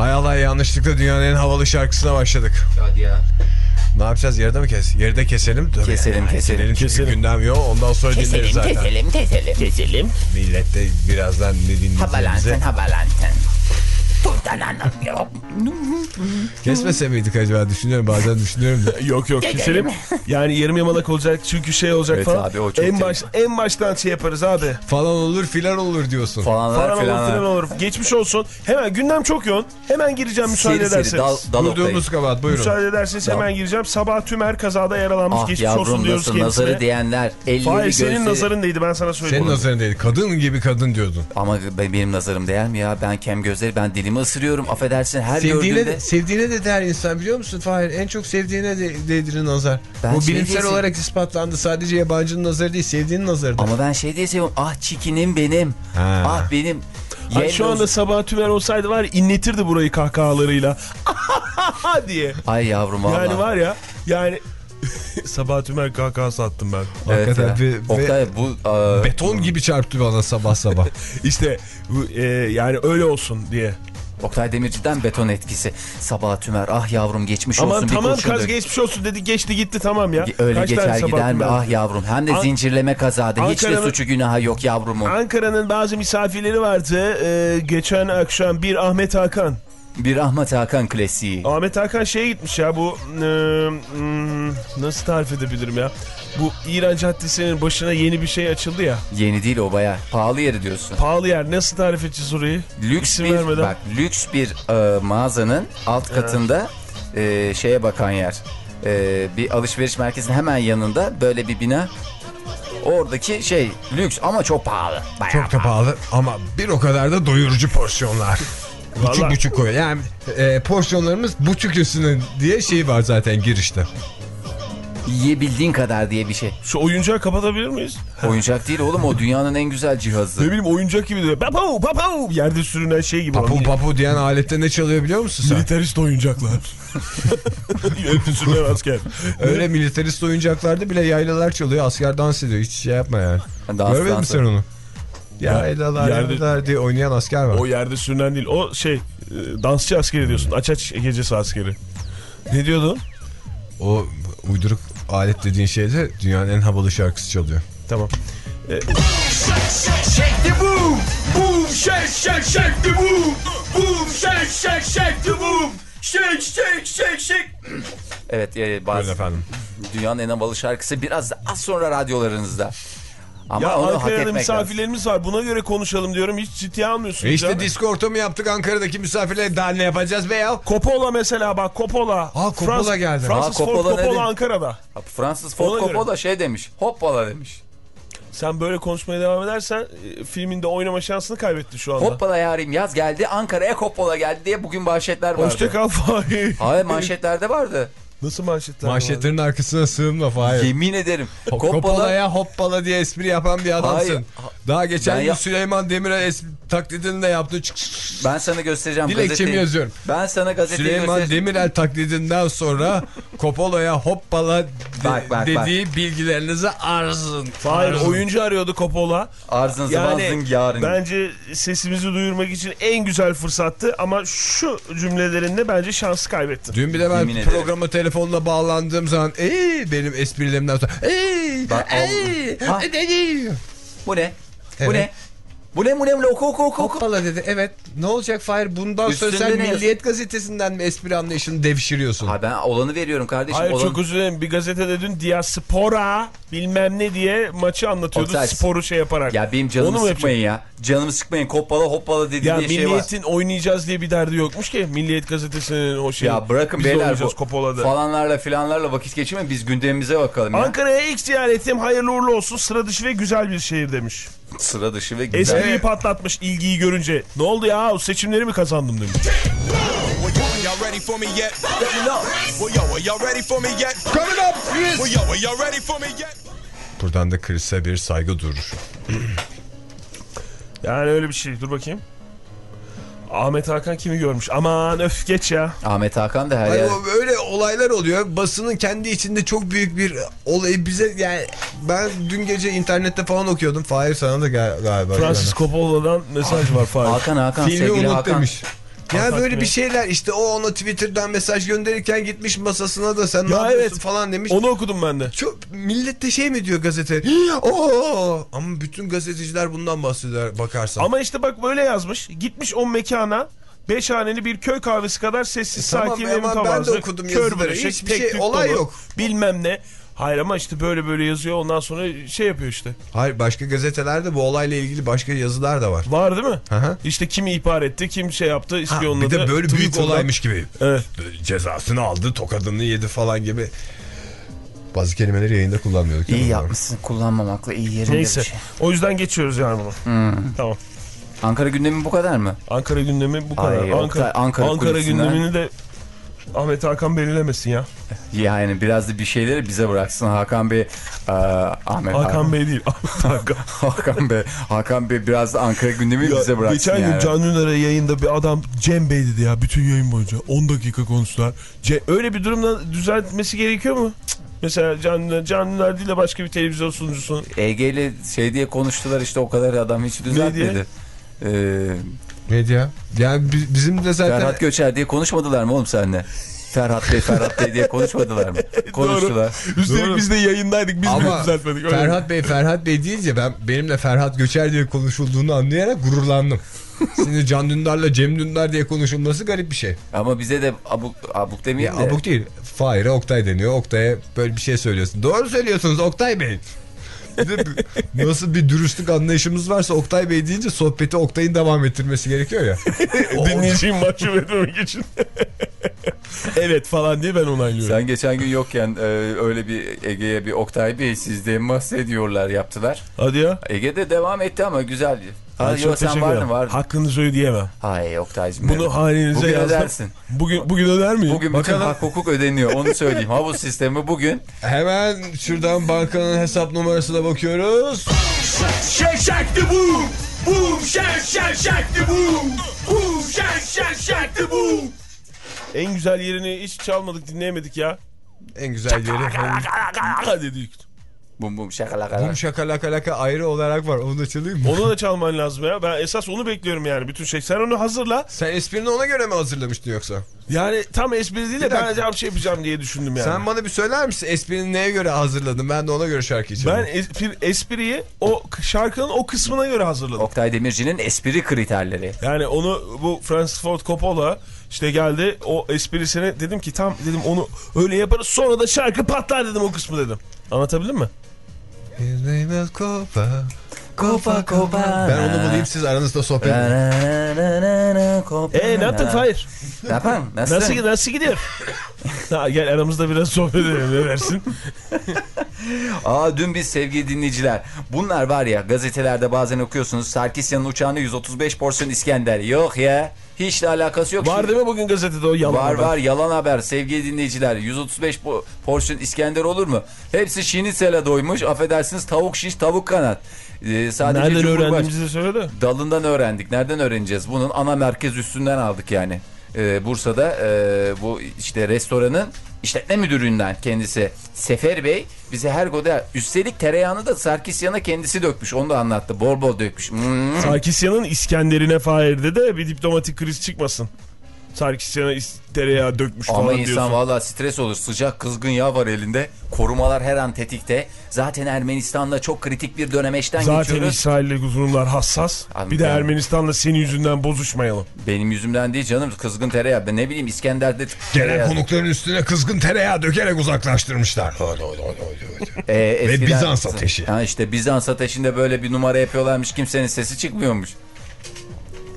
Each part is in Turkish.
Hay Allah yanlışlıkla dünyanın en havalı şarkısına başladık. Hadi ya. Ne yapacağız? Yerde mi kes? Yerde keselim. Tabii. Keselim, keselim. Keselim. Gündem yok. Ondan sonra dinleriz Keselim, zaten. keselim, keselim. Keselim. Millet de birazdan ne dinleyeceğimizi. Habalanten, habalanten. Buradan anlamıyorum. Kesmese miydik acaba? Düşünüyorum bazen düşünüyorum da. Yok yok keselim. Yani yarım yamalak olacak çünkü şey olacak Evet falan. abi, o çok en baş en baştan şey yaparız abi. Falan olur filan olur diyorsun. Falanlar Falan olur filanlar. filan olur. Geçmiş olsun. Hemen gündem çok yoğun. Hemen gireceğim müsaade Seri seri ederseniz. dal, dal Oktay. Durduğumuz kabahat buyurun. Müsaade ederseniz hemen gireceğim. Sabah Tümer kazada yaralanmış. Ah Geçmiş olsun yavrum diyoruz nasıl kendisine. nazarı diyenler. Fahir senin gözleri- nazarın neydi ben sana söyleyeyim. Senin nazarın değil. Kadın gibi kadın diyordun. Ama be- benim nazarım değer mi ya? Ben kem gözleri ben dilimi ısırıyorum. Affedersin her Sevdiğine gördüğümde. de, sevdiğine de der insan biliyor musun Fahir? En çok sevdiğine de değdirir nazar. Ben Bu şey bilimsel olarak ispatlandı. Sadece yabancının nazarı değil sevdiğinin nazarı da. Ama ben şey diye seviyorum. Ah çikinim benim. Ha. Ah benim. Ay, şu anda sabah Tümer olsaydı var inletirdi burayı kahkahalarıyla. diye. Ay yavrum valla. Yani var ya yani sabah Tümer kahkahası attım ben. Evet Hakikaten ya. bir- Oktay bu e, Beton gibi çarptı bana sabah sabah. İşte bu, e, yani öyle olsun diye. Oktay Demirci'den beton etkisi. Sabah Tümer ah yavrum geçmiş Aman olsun bir tamam kaz dök. geçmiş olsun dedi geçti gitti tamam ya. Öyle Kaç geçer gider mi ah yavrum. Hem de An- zincirleme kazada. Hiçbir Ankara'nın- suçu günahı yok yavrumun. Ankara'nın bazı misafirleri vardı. Ee, geçen akşam bir Ahmet Hakan. Bir Ahmet Hakan klasiği. Ahmet Hakan şeye gitmiş ya bu e, hmm, nasıl tarif edebilirim ya? Bu İran Caddesi'nin başına yeni bir şey açıldı ya. Yeni değil o baya. Pahalı yeri diyorsun. Pahalı yer nasıl tarif edeceğiz orayı? Lüks İsim bir vermeden. bak lüks bir e, mağazanın alt katında e, şeye bakan yer. E, bir alışveriş merkezinin hemen yanında böyle bir bina. Oradaki şey lüks ama çok pahalı. Bayağı Çok da pahalı ama bir o kadar da doyurucu porsiyonlar. Buçuk Vallahi- buçuk koyuyor. Yani e, porsiyonlarımız buçuk üstüne diye şey var zaten girişte. Yiyebildiğin kadar diye bir şey. Şu oyuncağı kapatabilir miyiz? Oyuncak değil oğlum o dünyanın en güzel Ne cihazı. bileyim oyuncak gibi diyor. Papu papu yerde sürünen şey gibi. Papu olan. papu diyen alette ne çalıyor biliyor musun sen? Militarist oyuncaklar. Yerde sürünen asker. Öyle militarist oyuncaklarda bile yaylalar çalıyor. Asker dans ediyor. Hiç şey yapma yani. Dans, Görmedin mi sen onu? Yaylalar Yerde- yaylalar diye oynayan asker var. O yerde sürünen değil. O şey e, dansçı askeri diyorsun. Aç aç gecesi askeri. Ne diyordun? O uyduruk alet dediğin şeyde dünyanın en havalı şarkısı çalıyor. Tamam. Evet e, Buyurun bazı efendim. dünyanın en havalı şarkısı biraz az sonra radyolarınızda. Ama Ya Ankara'da lazım. misafirlerimiz var. Buna göre konuşalım diyorum. Hiç ciddiye almıyorsunuz E işte disco ortamı yaptık Ankara'daki misafirlere daha ne yapacağız be ya? Coppola mesela bak Coppola. Aa, Coppola geldi. Francis Aa, Ford Coppola ne Coppola dedi? Ankara'da. Ha, Fransız Ford Ona göre. Coppola şey demiş. Hoppala demiş. Sen böyle konuşmaya devam edersen e, filminde oynama şansını kaybettin şu anda. Hoppala yarim yaz geldi Ankara'ya Coppola geldi diye bugün manşetler vardı. Hoşça kal Fahir. Hayır manşetlerde vardı. Nasıl manşetler? Manşetlerin arkasına sığınma Fahir. Yemin ederim. Coppola Hoppala'ya hoppala diye espri yapan bir adamsın. Hayır. Daha geçen Ben gün ya- Süleyman Demirel espri taklidini de yaptı. Çık- ben sana göstereceğim Dilekçemi gazeteyi. yazıyorum. Ben sana gazeteyi Süleyman göstereceğim. Demirel taklidinden sonra Coppola'ya hoppala de- Bak, bak, dediği bilgilerinizi arzın. Hayır oyuncu arıyordu Coppola. Arzın zıvazın Yani yarın. bence sesimizi duyurmak için en güzel fırsattı ama şu cümlelerinde bence şansı kaybetti. Dün bir de ben Yemin ederim. programa telefonla bağlandığım zaman ey benim esprilerimden sonra ey ey ey." Bu ne? Evet. Bu ne bu ne bu ne oku oku oku. oku. Hoppala dedi. Evet. Ne olacak Fahir? Bundan sonra Üstünde sen ne Milliyet Gazetesi'nden mi espri anlayışını devşiriyorsun? Ha ben olanı veriyorum kardeşim. Hayır Olan... çok özür dilerim. Bir gazetede dün Diaspora bilmem ne diye maçı anlatıyordu. Oktay, Sporu şey yaparak. Ya benim canımı Onu sıkmayın ya. Canımı sıkmayın. Hoppala hoppala dediği Ya diye şey var. Milliyet'in oynayacağız diye bir derdi yokmuş ki. Milliyet gazetesinin o şeyi. Ya bırakın Biz beyler bu Kopola'da. falanlarla filanlarla vakit geçirmeyin. Biz gündemimize bakalım ya. Ankara'ya ilk ziyaretim hayırlı uğurlu olsun. Sıra dışı ve güzel bir şehir demiş. Sıra dışı ve güzel. Espriyi patlatmış ilgiyi görünce. Ne oldu ya o seçimleri mi kazandım demiş. Y'all ready for me yet? Well, yo, are y'all ready for me yet? Coming up Chris. Well, yo, are y'all ready for me yet? Buradan da Chris'e bir saygı durur. Yani öyle bir şey. Dur bakayım. Ahmet Hakan kimi görmüş? Aman öf geç ya. Ahmet Hakan da her Hayır, yer. öyle olaylar oluyor. Basının kendi içinde çok büyük bir olayı bize yani ben dün gece internette falan okuyordum. Fahir sana da gal- galiba. Francis Coppola'dan mesaj var Fahir. Hakan Hakan Filmi sevgili unut Hakan. demiş. Ya Hakan böyle mi? bir şeyler işte o ona Twitter'dan mesaj gönderirken gitmiş masasına da sen ne Ya yapıyorsun evet. falan demiş. Onu okudum ben de. Çok millet de şey mi diyor gazete? Oo! Ama bütün gazeteciler bundan bahsediyor bakarsan. Ama işte bak böyle yazmış. Gitmiş o mekana. Beş haneli bir köy kahvesi kadar sessiz E tamam, sakin ama evin ben de okudum yazıları. Hiçbir şey, olay dolu, yok. Bilmem ne. Hayır ama işte böyle böyle yazıyor ondan sonra şey yapıyor işte. Hayır başka gazetelerde bu olayla ilgili başka yazılar da var. Var değil mi? Hı hı. İşte kimi ihbar etti, kim şey yaptı, Ha, ispiyonladı. bir de böyle büyük Twitter'dan. olaymış gibi. Evet. Cezasını aldı, tokadını yedi falan gibi. Bazı kelimeleri yayında kullanmıyorduk. İyi yapmışsın kullanmamakla iyi yerinde Neyse. bir şey. O yüzden geçiyoruz yani bunu. Hmm. Tamam. Ankara gündemi bu kadar mı? Ankara gündemi bu kadar. Ay, Ankara, Ankara Ankara gündemini de Ahmet Hakan belirlemesin ya. Yani biraz da bir şeyleri bize bıraksın Hakan Bey. Aa, Ahmet Hakan Bey değil. Hakan. Hakan Bey. Hakan Bey biraz da Ankara gündemi Ya, bize bıraksın geçen gün yani. Can Dündar'a yayında bir adam Cem Bey dedi ya bütün yayın boyunca 10 dakika konuştular. Ce- öyle bir durumda düzeltmesi gerekiyor mu? Cık. Mesela Can Dündar, Can Dündar değil de başka bir televizyon sunucusu. EG'li şey diye konuştular işte o kadar adam hiç düzeltmedi. Ee, Diyor? Yani bi- bizim de zaten... Ferhat Göçer diye konuşmadılar mı oğlum seninle? Ferhat Bey, Ferhat Bey diye konuşmadılar mı? Konuştular. Üstelik biz de yayındaydık biz Ama düzeltmedik. Öyle. Ferhat Bey Ferhat Bey deyince ben benimle Ferhat Göçer diye konuşulduğunu anlayarak gururlandım. Şimdi Can Dündar'la Cem Dündar diye konuşulması garip bir şey. Ama bize de abuk, abuk Ya, demeyeyim de. abuk değil. Fahir'e Oktay deniyor. Oktay'a böyle bir şey söylüyorsun. Doğru söylüyorsunuz Oktay Bey. Nasıl bir dürüstlük anlayışımız varsa Oktay Bey deyince sohbeti Oktay'ın devam ettirmesi gerekiyor ya. Dinleyiciyi mahcup etmemek için. evet falan diye ben onaylıyorum. Sen geçen gün yokken e, öyle bir Ege'ye bir Oktay Bey sizden bahsediyorlar yaptılar. Hadi ya. Ege'de devam etti ama güzel. Ha, çok sen ederim. var. Hakkınızı ödeyemem. Hayır Oktay'cım. Bunu benim. halinize Bugün yazdım. ödersin. Bugün, bugün öder miyim? Bugün bütün Bakalım. hak hukuk ödeniyor onu söyleyeyim. Havuz sistemi bugün. Hemen şuradan bankanın hesap numarasına bakıyoruz. Shake, shake the boom. Shake, shake, shake the boom. Shake, shake the boom. En güzel yerini hiç çalmadık dinleyemedik ya. En güzel yeri. Hadi dedik. Bum bum şakalaka. Bum şakalaka laka ayrı olarak var. Onu da çalayım mı? Onu da çalman lazım ya. Ben esas onu bekliyorum yani bütün şey. Sen onu hazırla. Sen esprini ona göre mi hazırlamıştın yoksa? Yani tam espri değil de ben acaba bir şey yapacağım diye düşündüm yani. Sen bana bir söyler misin? Esprini neye göre hazırladın? Ben de ona göre şarkıyı Ben çalayım. espri, espriyi o şarkının o kısmına göre hazırladım. Oktay Demirci'nin espri kriterleri. Yani onu bu Francis Ford Coppola işte geldi o esprisini dedim ki tam dedim onu öyle yaparız sonra da şarkı patlar dedim o kısmı dedim. Anlatabildim mi? His name is Copa. Kopa kopa. Ben onu bulayım siz aranızda sohbet edin. Eee ne yaptın Fahir? Ne yapın? Nasıl? Nasıl, nasıl gidiyor? ha, gel aramızda biraz sohbet edelim ne dersin? Aa dün biz sevgili dinleyiciler. Bunlar var ya gazetelerde bazen okuyorsunuz. Sarkisyan'ın uçağına 135 porsiyon İskender. Yok ya. Hiç de alakası yok. Var değil mi bugün gazetede o yalan Var haber? var yalan haber sevgili dinleyiciler. 135 po- porsiyon İskender olur mu? Hepsi şinitsele doymuş. Affedersiniz tavuk şiş tavuk kanat. Ee, sadece Nereden Cumhurbaş- öğrendiğimizi söyle. Dalından öğrendik. Nereden öğreneceğiz? Bunun ana merkez üstünden aldık yani. Ee, Bursa'da e, bu işte restoranın işletme müdüründen kendisi Sefer Bey bize her goda üstelik tereyağını da Sarkisyan'a kendisi dökmüş. Onu da anlattı. Bol bol dökmüş. Hmm. Sarkisyan'ın İskender'ine Fahir'de de bir diplomatik kriz çıkmasın. Sarkisyan'a is- tereyağı dökmüş Ama falan insan diyorsun. valla stres olur. Sıcak kızgın yağ var elinde. Korumalar her an tetikte. Zaten Ermenistan'da çok kritik bir dönemeçten Zaten geçiyoruz. İsrail'le durumlar hassas. Abi bir de ben- Ermenistan'la senin yüzünden bozuşmayalım. Benim yüzümden değil canım kızgın tereyağı. Ben ne bileyim İskender'de Gelen tereyağı. konukların üstüne kızgın tereyağı dökerek uzaklaştırmışlar. Ee, eskiden- Bizans ateşi. Ha işte Bizans ateşinde böyle bir numara yapıyorlarmış. Kimsenin sesi çıkmıyormuş.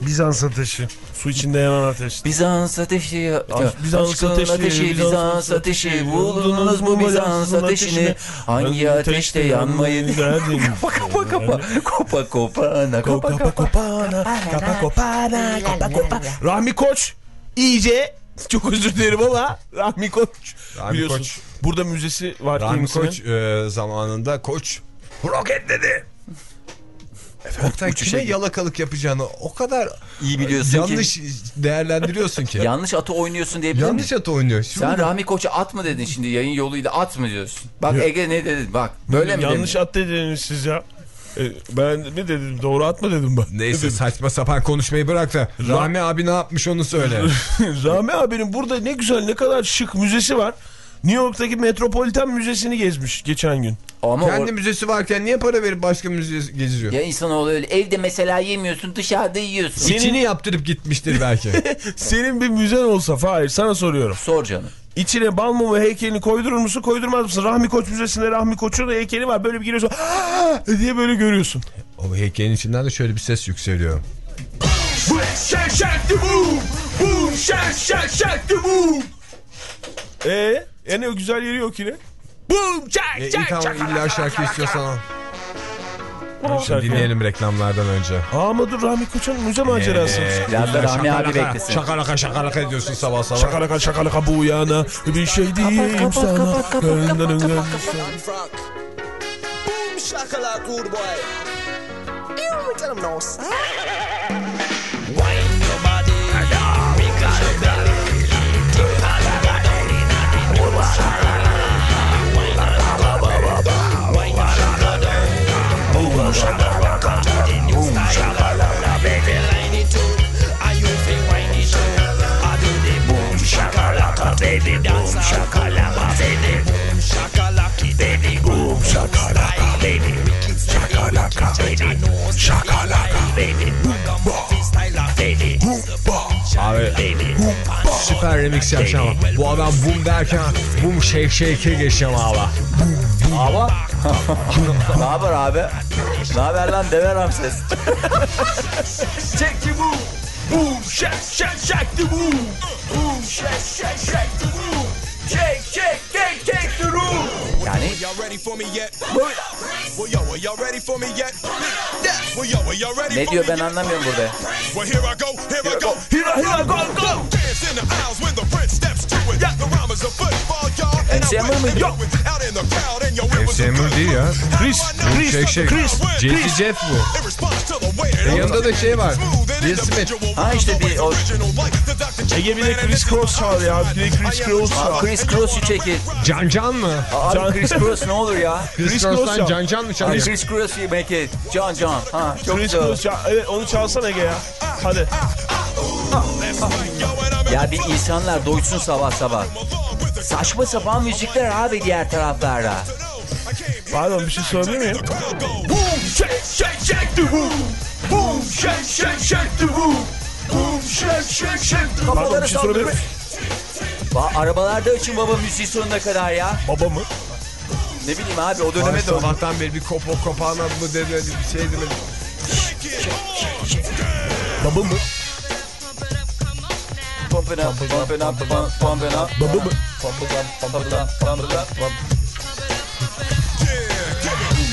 Bizans ateşi. Su içinde yanan ateş. Bizans ateşi, Bizans aşkın ateşi, ateşi, Bizans ateşi, buldunuz mu Bizans ateşini? Hangi ateşte yanmayı? derdin? Kopa kopa kopa, kopa kopa, na kopa kopa. kopana, kapa kopana, kapa kopa. Rahmi Koç iyice çok özür dilerim ama Rahmi Koç Rahmi biliyorsun. Koç. Burada müzesi var Rahmi. Koç e, zamanında koç roketledi. Oktay uçuşa kime yalakalık yapacağını o kadar İyi biliyorsun yanlış ki. değerlendiriyorsun ki. Yanlış atı oynuyorsun diyebilir yanlış miyim? at oynuyor. Şimdi Sen Rahmi Koç'a at mı dedin şimdi yayın yoluyla at mı diyorsun? Bak Ege ne dedin bak böyle mi Yanlış dedin? at dediniz siz ya. E, ben mi dedim doğru atma dedim ben. Neyse saçma sapan konuşmayı bırak da Rahmi abi ne yapmış onu söyle. Rami abinin burada ne güzel ne kadar şık müzesi var. New York'taki Metropolitan Müzesi'ni gezmiş geçen gün. Ama Kendi o- müzesi varken niye para verip başka müzeye geziyor? ya insanoğlu öyle evde mesela yemiyorsun dışarıda yiyorsun. Senin- İçini yaptırıp gitmiştir belki. Senin bir müzen olsa Fahir sana soruyorum. Sor canım. İçine bal mumu heykelini koydurur musun koydurmaz mısın? Rahmi Koç Müzesi'nde Rahmi Koç'un heykeli var. Böyle bir giriyorsun "Aa!" diye böyle görüyorsun. o heykelin içinden de şöyle bir ses yükseliyor. Shake, shake the boom. Boom, shake, shake, shake the boom. Ee, en o güzel yeri yok yine. Boom, shake, E, ilk ama shake. illa şarkı istiyorsan. Şarkı. Dinleyelim reklamlardan önce. Aa, ama dur Rahmi Koç'un müze macerası. Biraz da Rahmi abi beklesin. Şakalaka şakalaka ediyorsun sabah sabah. Şakalaka şakalaka bu yana bir şey diyeyim sana. Boom shakalaka good boy. Ew, tell him no. Wine Baby, boom, shakalaka, baby, boom, shakalaka, baby, boom, shakalaka, baby, shakalaka, baby, shakalaka, baby, freestyle, baby, Abi süper remix yapacağım. Bu adam boom derken boom shake shake'e geçeceğim abi. Ama ne haber abi? Ne haber lan deve Ramses? Shake the boom. Boom, shake, shake, shake the boom. Boom, shake, shake, shake the boom. Shake, shake, shake, shake the room. Yani Y'all ready for me yet? Well, yo, are y'all ready for me yet? Yeah. Well, yo, are y'all ready ne for diyor me ben yet? anlamıyorum burada. Well, here I go, here I go. Here I, here I go, go. Dance in the aisles when the prince steps to it. The rhyme is a football, y'all. And MC I Hammer went mıydı? and do it out in the crowd, and yo, it was a MC Hammer good değil ya. Chris, Chris, know şey, Chris, Chris. Jeff bu. E, yanında da şey var. Will Smith. Ha işte bir o Ege bir de Chris Cross çal ya. Bir de Chris Cross çal. Chris Cross'u çekil. Can Can mı? Abi Can- Chris Cross ne olur ya? Chris Chris Cross'tan Cross Can Can mı çalıyor? Chris Cross make it. Can Can. Ha çok Chris güzel. Cross. Evet onu çalsana Ege ya. Hadi. Ya bir insanlar doysun sabah sabah. Saçma sapan müzikler abi diğer taraflarda. Pardon bir şey sorabilir miyim? Boom, shake, shake, shake the room. Boom, shake, shake, shake the room. Boom, shake, shake, shake the room. Pardon bir şey sorabilir miyim? Ba- arabalarda açın baba müziği sonuna kadar ya. Baba mı? Ne bileyim abi o Ay, döneme dön. sabahtan beri bir kopo kopağına mı dedi bir şey demedi. Baba mı? İt up, pump it up, pump- pump it up. İt up, pump it up, pump it up,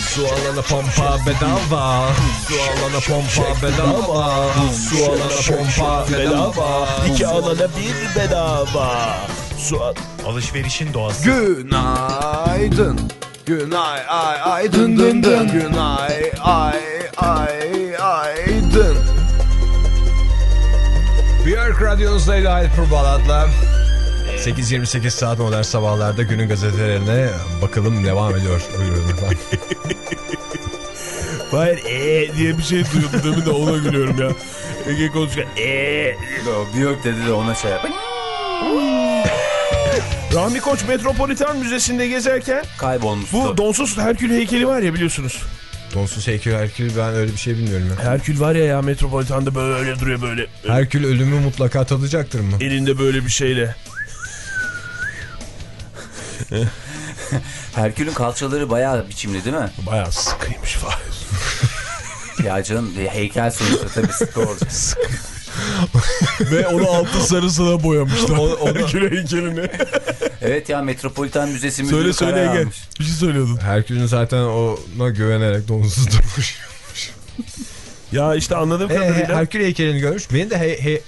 Su alana pompa bedava. Su alana pompa bedava. Su alana pompa bedava. İki alana bir bedava. Su al. Alışverişin doğası. Günaydın. Günay ay ay dın dın dın. Günay ay ay ay. Björk Radyonuzdaydı Hyper Balad'la. 8.28 saat modern sabahlarda günün gazetelerine bakalım devam ediyor. Buyurun efendim. Hayır ee diye bir şey duyuyordum demin de ona gülüyorum ya. Ege konuşurken ee. O Björk dedi de ona şey yap. Rahmi Koç Metropolitan Müzesi'nde gezerken Kaybolmuştu. bu donsuz Herkül heykeli var ya biliyorsunuz. Donsuz heykel Herkül ben öyle bir şey bilmiyorum ya. Herkül var ya ya Metropolitan'da böyle duruyor böyle. Herkül ölümü mutlaka tadacaktır mı? Elinde böyle bir şeyle. Herkül'ün kalçaları bayağı biçimli değil mi? Bayağı sıkıymış Fahir. Ya canım heykel sonuçta tabii sıkı olacak. Ve onu altın sarısına boyamışlar. Herkül heykelini. Evet ya Metropolitan Müzesi müdürü söyle söyle karar Ege. almış. Bir şey söylüyordun. Herkül'ün zaten ona güvenerek donsuz durmuş. Ya işte anladığım Ee, kadarıyla. Herkül heykelini görmüş. Benim de he, he-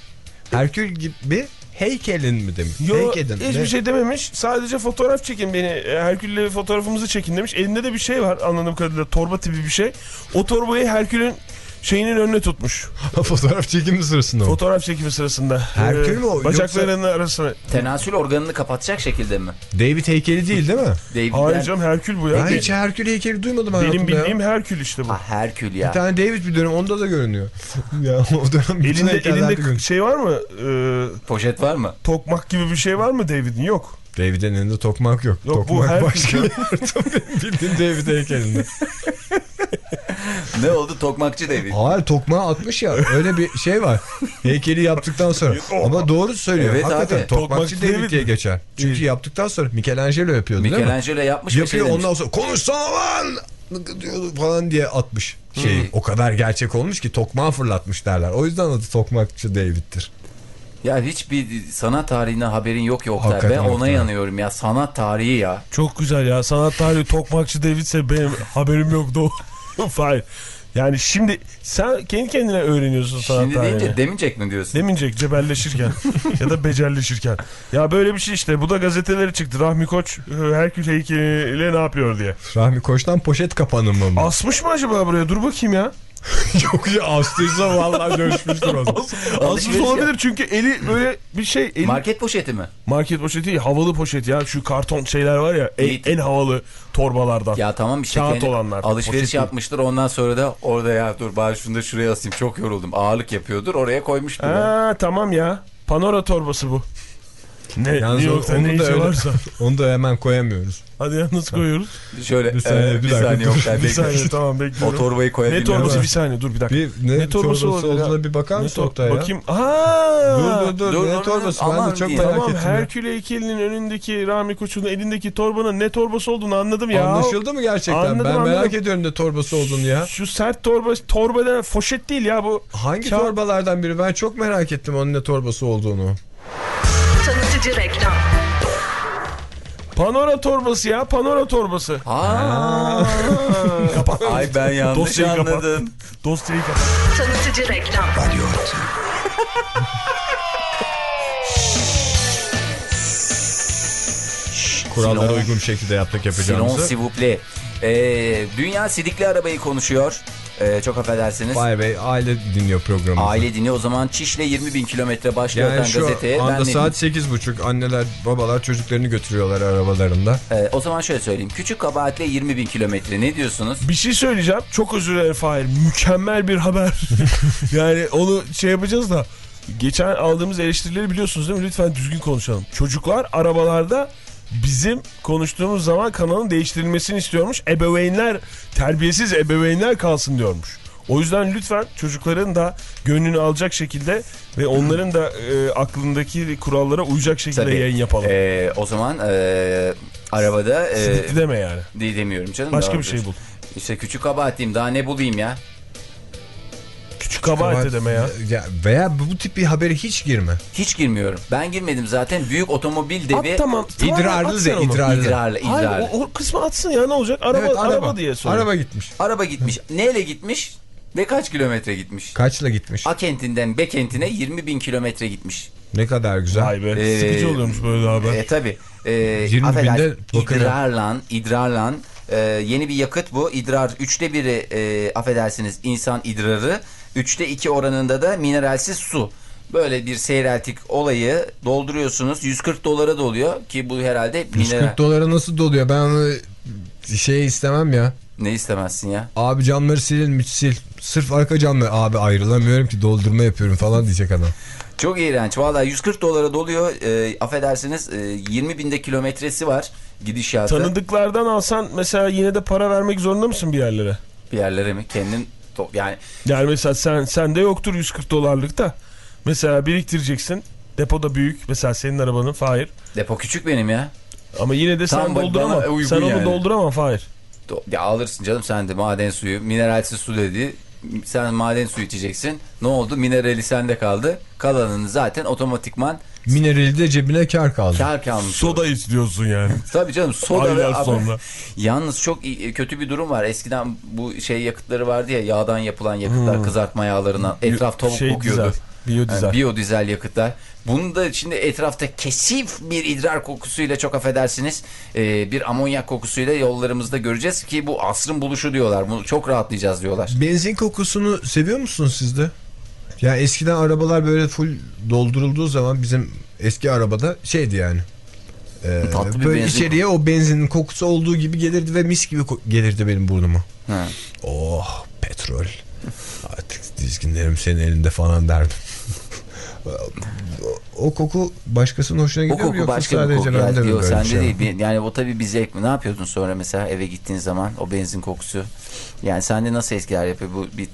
Herkül gibi heykelin mi demiş? Yo Heykelin. hiçbir Ne? şey dememiş. Sadece fotoğraf çekin beni. Herkül'le fotoğrafımızı çekin demiş. Elinde de bir şey var anladığım kadarıyla. Torba tipi bir şey. O torbayı Herkül'ün şeyinin önüne tutmuş. Fotoğraf çekimi sırasında mı? Fotoğraf çekimi sırasında. Herkül mü o? Bacaklarının arasına. Tenasül organını kapatacak şekilde mi? David heykeli değil değil mi? David Hayır ben- canım Herkül bu ya. Ben hiç Herkül heykeli duymadım Benim hayatımda bildiğim ya. Herkül işte bu. Ha, Herkül ya. Bir tane David bir dönem onda da görünüyor. ya o dönem Elinde, elinde şey var mı? Ee, Poşet var mı? tokmak gibi bir şey var mı David'in? Yok. David'in elinde tokmak yok. Yok, bu tokmak Herkül başka yerde. Bildiğin David heykelinde. Ne oldu? Tokmakçı David. Hayır tokmağı atmış ya öyle bir şey var. Heykeli yaptıktan sonra. Ama doğru söylüyor. Evet Hakikaten abi. tokmakçı Tokmakçı David David diye geçer. Çünkü yaptıktan sonra Michelangelo yapıyordu değil mi? Michelangelo yapmış şey Yapıyor demiş. ondan sonra konuşsana lan diyordu falan diye atmış. Şey o kadar gerçek olmuş ki tokmağı fırlatmış derler. O yüzden adı tokmakçı David'tir. Ya hiçbir sanat tarihinden haberin yok ya Oktay. Hakikaten Ben ona Oktay. yanıyorum ya. Sanat tarihi ya. Çok güzel ya. Sanat tarihi tokmakçı David'se benim haberim yoktu. Hayır. Yani şimdi sen kendi kendine öğreniyorsun sanat Şimdi deyince demeyecek mi diyorsun? Demeyecek cebelleşirken ya da becerleşirken. Ya böyle bir şey işte. Bu da gazetelere çıktı. Rahmi Koç e, Herkül heykeliyle ne yapıyor diye. Rahmi Koç'tan poşet kapanımı mı? Asmış mı acaba buraya? Dur bakayım ya. Yok ya astıysa vallahi coşmuştur o zaman. Asmış olabilir çünkü eli böyle bir şey. Eli... Market poşeti mi? Market poşeti değil, havalı poşet ya. Şu karton şeyler var ya. En, en havalı torbalardan. Ya tamam işte Kağıt olanlar, alışveriş poşet yapmıştır ondan sonra da orada ya dur bari şunu da şuraya asayım çok yoruldum ağırlık yapıyordur oraya koymuştur. Ha tamam ya. Panora torbası bu. Ne Yalnız New York'ta onu ne da işi öyle- varsa. Onu da hemen koyamıyoruz. Hadi ya nasıl koyuyoruz? Şöyle Bir saniye, e, bir bir saniye. Oktay Bir bekle. saniye tamam O bekliyorum. torbayı Ne koyabilmiyorum. torbası bir saniye dur bir dakika. Bir ne, Ne torbası torbası ya? olduğuna bir bakar Ne mısın Oktay ya? Bakayım. Aa! Dur dur dur, Dur, ne dur, torbası dur. ben Aman de çok merak Tamam ettim. ya. Herkül heykelinin önündeki Rami Koç'un elindeki torbanın ne torbası olduğunu anladım ya. Anlaşıldı mı gerçekten? Anladım, ben anladım. merak ediyorum ne torbası olduğunu ya. Şu sert torba, torba denen foşet değil ya bu. Hangi torbalardan biri? Ben çok merak ettim onun ne torbası olduğunu. Tanıtıcı reklam. Panora torbası ya panora torbası. Aa. Ay ben yanlış Dosyayı kapat. anladım. Dosyayı kapat. Tanıtıcı reklam. Kurallara Sinon- uygun şekilde yaptık Sinon yapacağımızı. s'il vous plaît. Ee, dünya sidikli arabayı konuşuyor. Ee, çok affedersiniz. Vay be aile dinliyor programımızı. Aile dini o zaman Çiş'le 20 bin kilometre başlatan Yani şu gazeteye ben anda ne saat 8.30 anneler babalar çocuklarını götürüyorlar arabalarında. Ee, o zaman şöyle söyleyeyim. Küçük kabahatle 20 bin kilometre ne diyorsunuz? Bir şey söyleyeceğim. Çok özür dilerim Fahir. Mükemmel bir haber. yani onu şey yapacağız da. Geçen aldığımız eleştirileri biliyorsunuz değil mi? Lütfen düzgün konuşalım. Çocuklar arabalarda bizim konuştuğumuz zaman kanalın değiştirilmesini istiyormuş. Ebeveynler, terbiyesiz ebeveynler kalsın diyormuş. O yüzden lütfen çocukların da gönlünü alacak şekilde ve onların da e, aklındaki kurallara uyacak şekilde Tabii. yayın yapalım. Ee, o zaman ee, arabada ee, Sidikli deme yani. demiyorum canım. Başka bir şey bul. İşte küçük kabahatiyim daha ne bulayım ya? Küçük kabahat deme ya. ya. Veya bu, tip bir habere hiç girme. Hiç girmiyorum. Ben girmedim zaten. Büyük otomobil devi. At tamam. tamam İdrarlı de idrarlı. İdrarlı, Hayır o, o kısmı atsın ya ne olacak? Araba, Evet, araba. diye söyle. Araba gitmiş. Araba gitmiş. Neyle gitmiş? Ve kaç kilometre gitmiş? Kaçla gitmiş? A kentinden B kentine 20 bin kilometre gitmiş. Ne kadar güzel. Vay be. Ee, Sıkıcı oluyormuş böyle haber. E tabi. E, 20 affedersin, binde bakın- idrarla, idrarla e, yeni bir yakıt bu. İdrar üçte biri e, affedersiniz insan idrarı. Üçte iki oranında da mineralsiz su. Böyle bir seyreltik olayı dolduruyorsunuz. 140 dolara doluyor ki bu herhalde 140 mineral. dolara nasıl doluyor? Ben onu şey istemem ya. Ne istemezsin ya? Abi camları silinmiş sil. Sırf arka camları. Abi ayrılamıyorum ki doldurma yapıyorum falan diyecek adam. Çok iğrenç. Valla 140 dolara doluyor. E, affedersiniz e, 20 binde kilometresi var gidişatı. Tanıdıklardan alsan mesela yine de para vermek zorunda mısın bir yerlere? Bir yerlere mi? Kendin yani Yani mesela sen sende yoktur 140 dolarlık da. Mesela biriktireceksin. Depoda büyük. Mesela senin arabanın Fahir. depo küçük benim ya. Ama yine de Tam sen dolduramam. Sen onu yani. dolduramam Fahir. Ya alırsın canım sen de maden suyu, mineralsiz su dedi. Sen maden suyu içeceksin. Ne oldu? Minerali sende kaldı. Kalanını zaten otomatikman Minerali de cebine kar kaldı. kar kalmış. Soda istiyorsun yani. Tabii canım soda ve Aylar sonra. Yalnız çok iyi- kötü bir durum var. Eskiden bu şey yakıtları vardı ya yağdan yapılan yakıtlar Hmm. kızartma yağlarından etraf tavuk şey kokuyordu. dizel, biyodizel. Yani biyodizel yakıtlar. Bunun da şimdi etrafta kesif bir idrar kokusuyla çok affedersiniz e, bir amonyak kokusuyla yollarımızda göreceğiz ki bu asrın buluşu diyorlar. Bunu çok rahatlayacağız diyorlar. Benzin kokusunu seviyor musunuz siz de? Ya eskiden arabalar böyle full doldurulduğu zaman bizim eski arabada şeydi yani. Ee, Tatlı böyle içeriye o benzinin kokusu olduğu gibi gelirdi ve mis gibi gelirdi benim burnuma. Ha. Oh petrol. Artık dizginlerim senin elinde falan derdim. O koku başkasının hoşuna O gidiyor mu koku yoksa başka bir sadece koku. bende mi böyle şey değil. Bir- Yani o tabii bir zevk mi? Ne yapıyordun sonra mesela eve gittiğin zaman o benzin kokusu? Yani sende nasıl etkiler yapıyor? Bu bir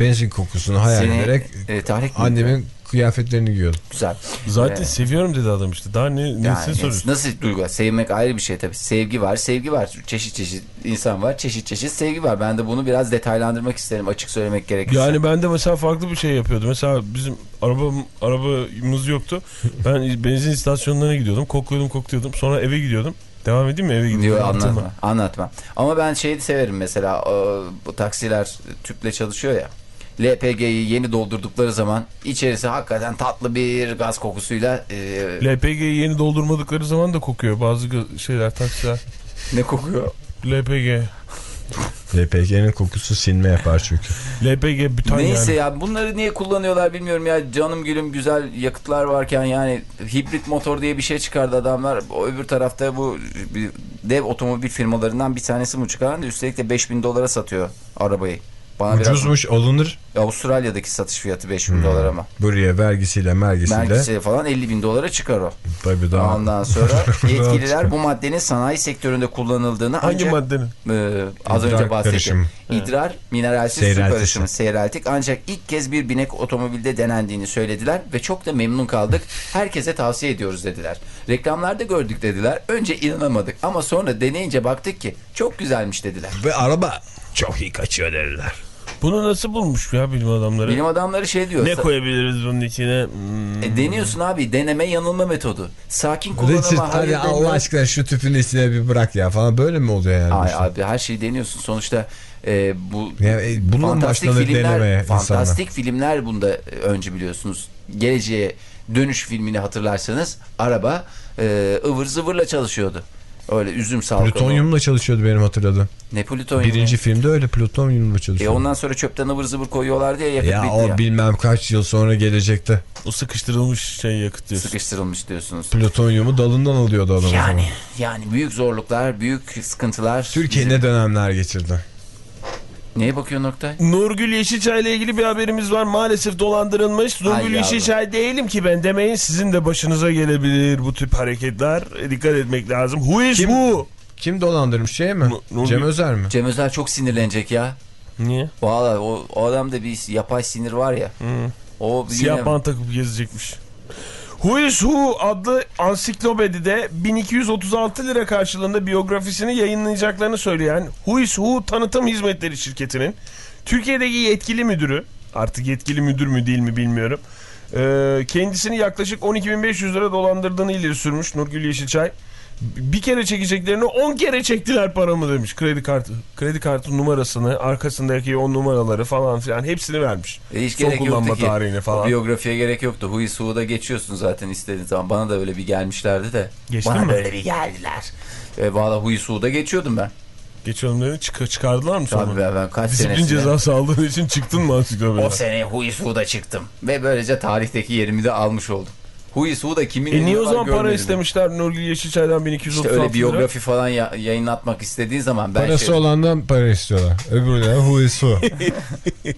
Benzin kokusunu hayal seni ederek e, tahrik mi annemin kıyafetlerini giyiyordum. Güzel. Zaten Ee, seviyorum dedi adam işte. Daha ne, nesini Yani soruyorsun? nasıl duygu? Sevmek ayrı bir şey tabii. Sevgi var, sevgi var. Çeşit çeşit insan var, çeşit çeşit sevgi var. Ben de bunu biraz detaylandırmak isterim açık söylemek gerekirse. Yani ben de mesela farklı bir şey yapıyordum. Mesela bizim arabam, arabamız yoktu. Ben benzin istasyonlarına gidiyordum. Kokluyordum kokluyordum. Sonra eve gidiyordum. Devam edeyim mi eve gidiyordum? Diyor Anlatayım mı? anlatma. Anlatma. Ama ben şeyi severim mesela o, bu taksiler tüple çalışıyor ya. LPG'yi yeni doldurdukları zaman içerisi hakikaten tatlı bir gaz kokusuyla e, LPG'yi yeni doldurmadıkları zaman da kokuyor. Bazı şeyler taksiler. ne kokuyor? LPG. LPG'nin kokusu sinme yapar çünkü. LPG bütün Neyse yani. ya bunları niye kullanıyorlar bilmiyorum ya canım gülüm güzel yakıtlar varken yani hibrit motor diye bir şey çıkardı adamlar. O öbür tarafta bu bir dev otomobil firmalarından bir tanesi bu çıkaran da üstelik de 5000 dolara satıyor arabayı. Bana biraz Ucuzmuş alınır. Avustralya'daki satış fiyatı 5000 dolar ama. Buraya vergisiyle mergisiyle. Vergisi falan 50 bin dolara çıkar o. Tabii daha. Ondan sonra yetkililer bu maddenin sanayi sektöründe kullanıldığını Hangi ancak maddenin? e, az İdrar önce bahsettim. İdrar mineralsiz su karışımı seyreltik ancak ilk kez bir binek otomobilde denendiğini söylediler ve çok da memnun kaldık. Herkese tavsiye ediyoruz dediler. Reklamlarda gördük dediler. Önce inanamadık ama sonra deneyince baktık ki çok güzelmiş dediler. Ve araba çok iyi kaçıyor derler. Bunu nasıl bulmuş ya bilim adamları? Bilim adamları şey diyor. ne koyabiliriz bunun içine? Hmm. E, deniyorsun abi deneme yanılma metodu. Sakin kullanıma Richard hayır hadi Allah aşkına şu tüpün içine bir bırak ya falan böyle mi oluyor yani? Ay işte? abi her şeyi deniyorsun. Sonuçta e, bu Ya, e, bununla mı fantastik filmler, fantastik filmler bunda e, önce biliyorsunuz. Geleceğe dönüş filmini hatırlarsanız araba e, ıvır zıvırla çalışıyordu. Öyle üzüm salkımı. Plütonyumla çalışıyordu benim hatırladığım. Ne plütonyum? Birinci filmde öyle plütonyumla E çalışıyordu. ondan sonra çöpten ıvır zıvır koyuyorlar diye yakıt ya o ya. bilmem kaç yıl sonra gelecekte. O sıkıştırılmış şey yakıt diyorsun. Sıkıştırılmış diyorsunuz. Plütonyumu dalından alıyordu adam o. Yani yani büyük zorluklar, büyük sıkıntılar. Türkiye Bizim- ne dönemler geçirdi? Neye bakıyor Noktay? Nurgül Yeşilçay ile ilgili bir haberimiz var. Maalesef dolandırılmış. Nurgül yavrum. Yeşilçay değilim ki ben demeyin. Sizin de başınıza gelebilir bu tip hareketler. E, Dikkat etmek lazım. Who is who? Kim dolandırmış şey mi? Nurgül- Cem Özer mi? Cem Özer çok sinirlenecek ya. Niye? Valla o, o adamda bir yapay sinir var ya. O Siyah bant takıp gezecekmiş. Who is Who adlı ansiklopedide 1236 lira karşılığında biyografisini yayınlayacaklarını söyleyen Who is Who tanıtım hizmetleri şirketinin Türkiye'deki yetkili müdürü artık yetkili müdür mü değil mi bilmiyorum. Kendisini yaklaşık 12.500 lira dolandırdığını ileri sürmüş Nurgül Yeşilçay. Bir kere çekeceklerini 10 kere çektiler paramı demiş. Kredi kartı kredi kartı numarasını, arkasındaki o numaraları falan filan hepsini vermiş. E hiç Son gerek kullanma yoktu ki. tarihini O falan. biyografiye gerek yoktu. İs Who'da geçiyorsun zaten istediğin zaman. Bana da öyle bir gelmişlerdi de. Geçtin Bana mi? böyle bir geldiler. E, Valla is Who'da geçiyordum ben. Geçiyorum dedi. Çık çıkardılar mı sonra? Tabii ben, kaç Disiplin senesinde. cezası aldığın için çıktın mı O ansiklopediden? sene Who is Who'da çıktım. Ve böylece tarihteki yerimi de almış oldum. Huis Hu da kimin E niye o zaman para istemişler Nurgül Yeşilçay'dan 1236 İşte öyle lira? biyografi falan ya- yayınlatmak istediğin zaman ben Parası şey... olandan para istiyorlar. Öbürüne who is who.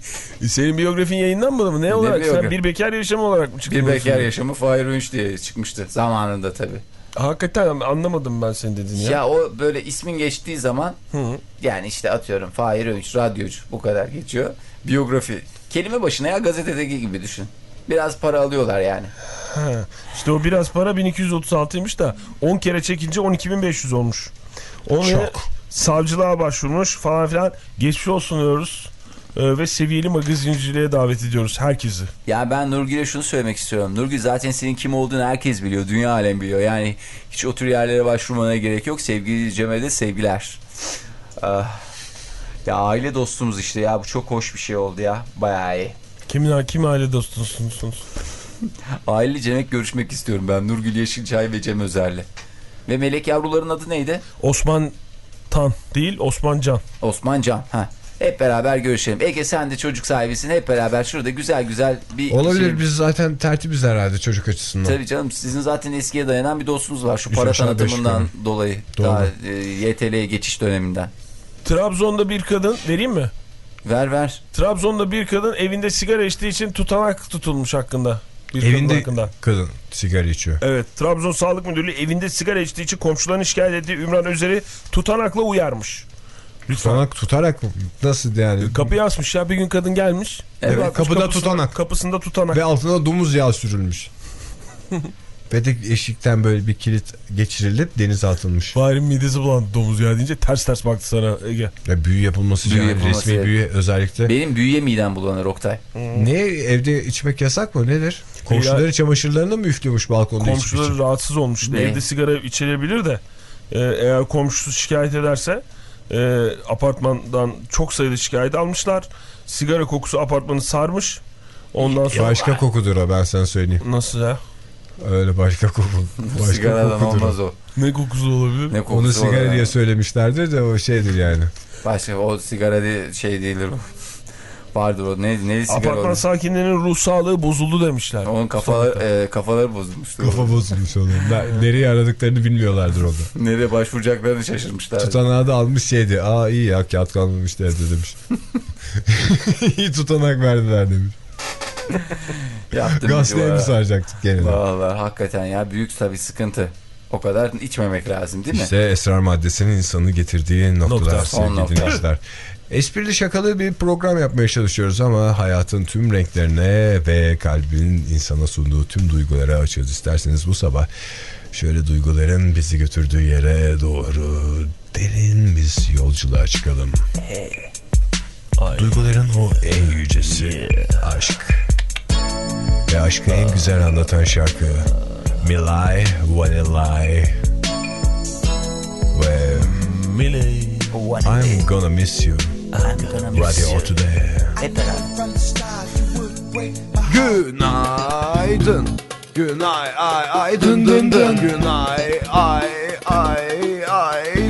E Senin biyografin yayınlanmadı mı? Ne olarak? Sen biyografi? bir bekar yaşamı olarak mı çıktın? Bir bekar yaşamı Fahir Öğünç diye çıkmıştı zamanında tabii. Hakikaten anlamadım ben senin dediğini ya. Ya o böyle ismin geçtiği zaman Hı. yani işte atıyorum Fahir Öğünç, radyocu bu kadar geçiyor. Biyografi. Kelime başına ya gazetedeki gibi düşün. Biraz para alıyorlar yani. İşte o biraz para 1236'ymış da 10 kere çekince 12.500 olmuş. Onu Çok. savcılığa başvurmuş falan filan. Geçmiş olsun diyoruz. Ee, ve seviyeli magazinciliğe davet ediyoruz herkesi. Ya ben Nurgül'e şunu söylemek istiyorum. Nurgül zaten senin kim olduğunu herkes biliyor. Dünya alem biliyor. Yani hiç o tür yerlere başvurmana gerek yok. Sevgili Cem'e de sevgiler. Ah. Ya aile dostumuz işte ya. Bu çok hoş bir şey oldu ya. Bayağı iyi. Kimin, kim aile dostusunuz? Aile Cem'e görüşmek istiyorum ben. Nurgül Yeşilçay ve Cem Özer'le. Ve melek yavruların adı neydi? Osman Tan değil Osman Can. Osman Can. Ha. Hep beraber görüşelim. Ege sen de çocuk sahibisin. Hep beraber şurada güzel güzel bir... Olabilir şey- biz zaten tertibiz herhalde çocuk açısından. Tabii canım sizin zaten eskiye dayanan bir dostunuz var. Şu Üç para tanıtımından dolayı. Doğru. Daha e, YTL'ye geçiş döneminden. Trabzon'da bir kadın vereyim mi? Ver ver. Trabzon'da bir kadın evinde sigara içtiği için tutanak tutulmuş hakkında. Bir kadın Evinde hakkında. kadın sigara içiyor. Evet Trabzon Sağlık Müdürlüğü evinde sigara içtiği için komşuların şikayet ettiği Ümran Özer'i tutanakla uyarmış. Lütfen. Tutanak tutarak mı? Nasıl yani? Kapıyı asmış ya bir gün kadın gelmiş. Evet, kapıda kapısında- tutanak. Kapısında tutanak. Ve altına domuz yağı sürülmüş. Ve de eşikten böyle bir kilit geçirilip denize atılmış. Fahir'in midesi bulandı domuz ya deyince ters ters baktı sana Ege. Ya büyü yapılması Büyü yani yapılması, resmi evet. büyü özellikle. Benim büyüye midem bulanır Oktay. Ne evde içmek yasak mı nedir? Komşuları çamaşırlarını mı üflüyormuş balkonda içmek Komşuları için? rahatsız olmuş. Ne? Evde sigara içilebilir de e, eğer komşusu şikayet ederse e, apartmandan çok sayıda şikayet almışlar. Sigara kokusu apartmanı sarmış. Ondan sonra Başka kokudur o ben sana söyleyeyim. nasıl ya? Öyle başka koku. Başka Sigaradan kokudur olmaz o. Ne kokusu olabilir? Ne kokusu Onu sigara yani. diye söylemişlerdir de o şeydir yani. Başka o sigara değil, şey değildir o. Vardır o. Ne, ne sigara Apartman sakinlerinin ruh sağlığı bozuldu demişler. Onun kafaları, e, kafaları bozulmuştur. Kafa bozulmuş onun. Nereye aradıklarını bilmiyorlardır orada. Nereye başvuracaklarını şaşırmışlar. Tutanağı da almış şeydi. Aa iyi ya kağıt kalmamış evde demiş. iyi tutanak verdiler demiş. Yaptım Gazeteye mi saracaktık gene? de? Vallahi hakikaten ya büyük tabii sıkıntı. O kadar içmemek lazım değil mi? İşte esrar maddesinin insanı getirdiği noktalar Nokta, sevgili dinleyiciler. Esprili şakalı bir program yapmaya çalışıyoruz ama hayatın tüm renklerine ve kalbin insana sunduğu tüm duygulara açığız. İsterseniz bu sabah şöyle duyguların bizi götürdüğü yere doğru derin bir yolculuğa çıkalım. Duyguların o en yücesi aşk. Ve aşkı en güzel anlatan şarkı. Milay Vanillay ve I'm gonna miss you. Radio Ortu'da Günaydın. Günay ay ay dın dın dın. Günay ay ay ay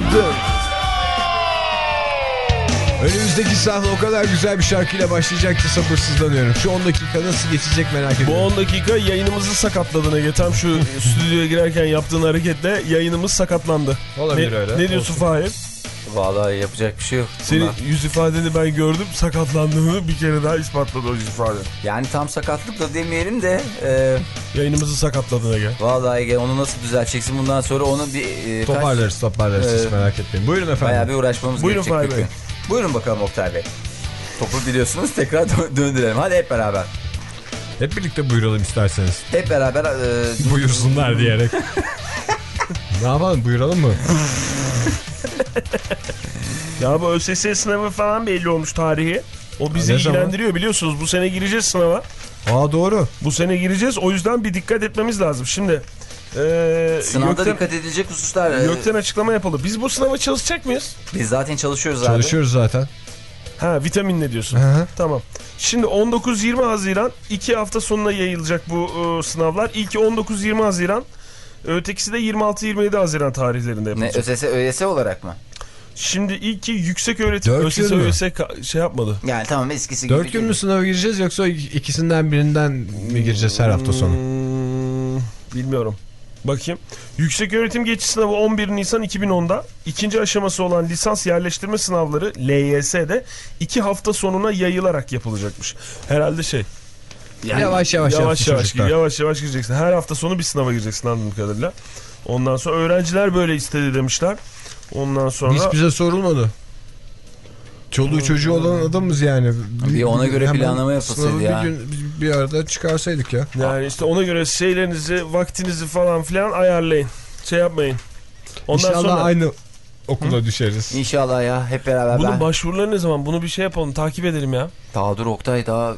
Önümüzdeki sahne o kadar güzel bir şarkıyla başlayacak ki sabırsızlanıyorum. Şu 10 dakika nasıl geçecek merak Bu ediyorum. 10 dakika yayınımızı sakatladın Ege. Tam şu stüdyoya girerken yaptığın hareketle yayınımız sakatlandı. Olabilir ne, öyle. Ne diyorsun Fahir? Vallahi yapacak bir şey yok. Senin Bundan. yüz ifadeni ben gördüm. Sakatlandığını bir kere daha ispatladı o yüz ifade. Yani tam sakatlık da demeyelim de e, Yayınımızı sakatladın Ege. vallahi Ege onu nasıl düzelteceksin bundan sonra onu bir e, kaç- Toparlarız toparlarız hiç Ee, merak etmeyin. Buyurun efendim. bayağı bir uğraşmamız Buyurun gerekecek. Fahir bir Bey. Buyurun bakalım Oktay Bey. Topu biliyorsunuz tekrar dö- döndürelim. Hadi hep beraber. Hep birlikte buyuralım isterseniz. Hep beraber e, Buyursunlar diyerek. ne yapalım buyuralım mı? Ya bu ÖSS sınavı falan belli olmuş tarihi. O bizi ne zaman? ilgilendiriyor biliyorsunuz. Bu sene gireceğiz sınava. Aa doğru. Bu sene gireceğiz. O yüzden bir dikkat etmemiz lazım. Şimdi e, sınavda Gökten, dikkat edilecek hususlar. Gökten açıklama yapalım. Biz bu sınava çalışacak mıyız? biz zaten çalışıyoruz abi. Çalışıyoruz zaten. Ha vitamin ne diyorsun? Hı hı. Tamam. Şimdi 19-20 Haziran iki hafta sonuna yayılacak bu e, sınavlar. İlki 19-20 Haziran. Ötekisi de 26-27 Haziran tarihlerinde Ne yapılacak. ÖSS, ÖYS olarak mı? Şimdi ilki yüksek öğretim ÖSS ka- şey yapmadı. Yani tamam eskisi gibi. Dört gün değil. mü sınava gireceğiz yoksa ikisinden birinden mi gireceğiz her hafta sonu? Hmm, Bilmiyorum. Bakayım. Yüksek öğretim geçiş sınavı 11 Nisan 2010'da. ikinci aşaması olan lisans yerleştirme sınavları LYS'de iki hafta sonuna yayılarak yapılacakmış. Herhalde şey. yavaş yavaş yavaş yaptı yavaş, çocuklar. yavaş yavaş gireceksin. Her hafta sonu bir sınava gireceksin anladığım kadarıyla. Ondan sonra öğrenciler böyle istedi demişler. Ondan sonra Hiç bize sorulmadı. Çoluğu çocuğu olan adamız yani. Bir ona göre hemen planlama yapılsaydı ya. Bir, gün bir arada çıkarsaydık ya. yani işte ona göre şeylerinizi, vaktinizi falan filan ayarlayın. Şey yapmayın. Ondan İnşallah sonra aynı okula düşeriz. İnşallah ya hep beraber. bunun ben... başvuruları ne zaman? Bunu bir şey yapalım, takip edelim ya. Daha dur Oktay daha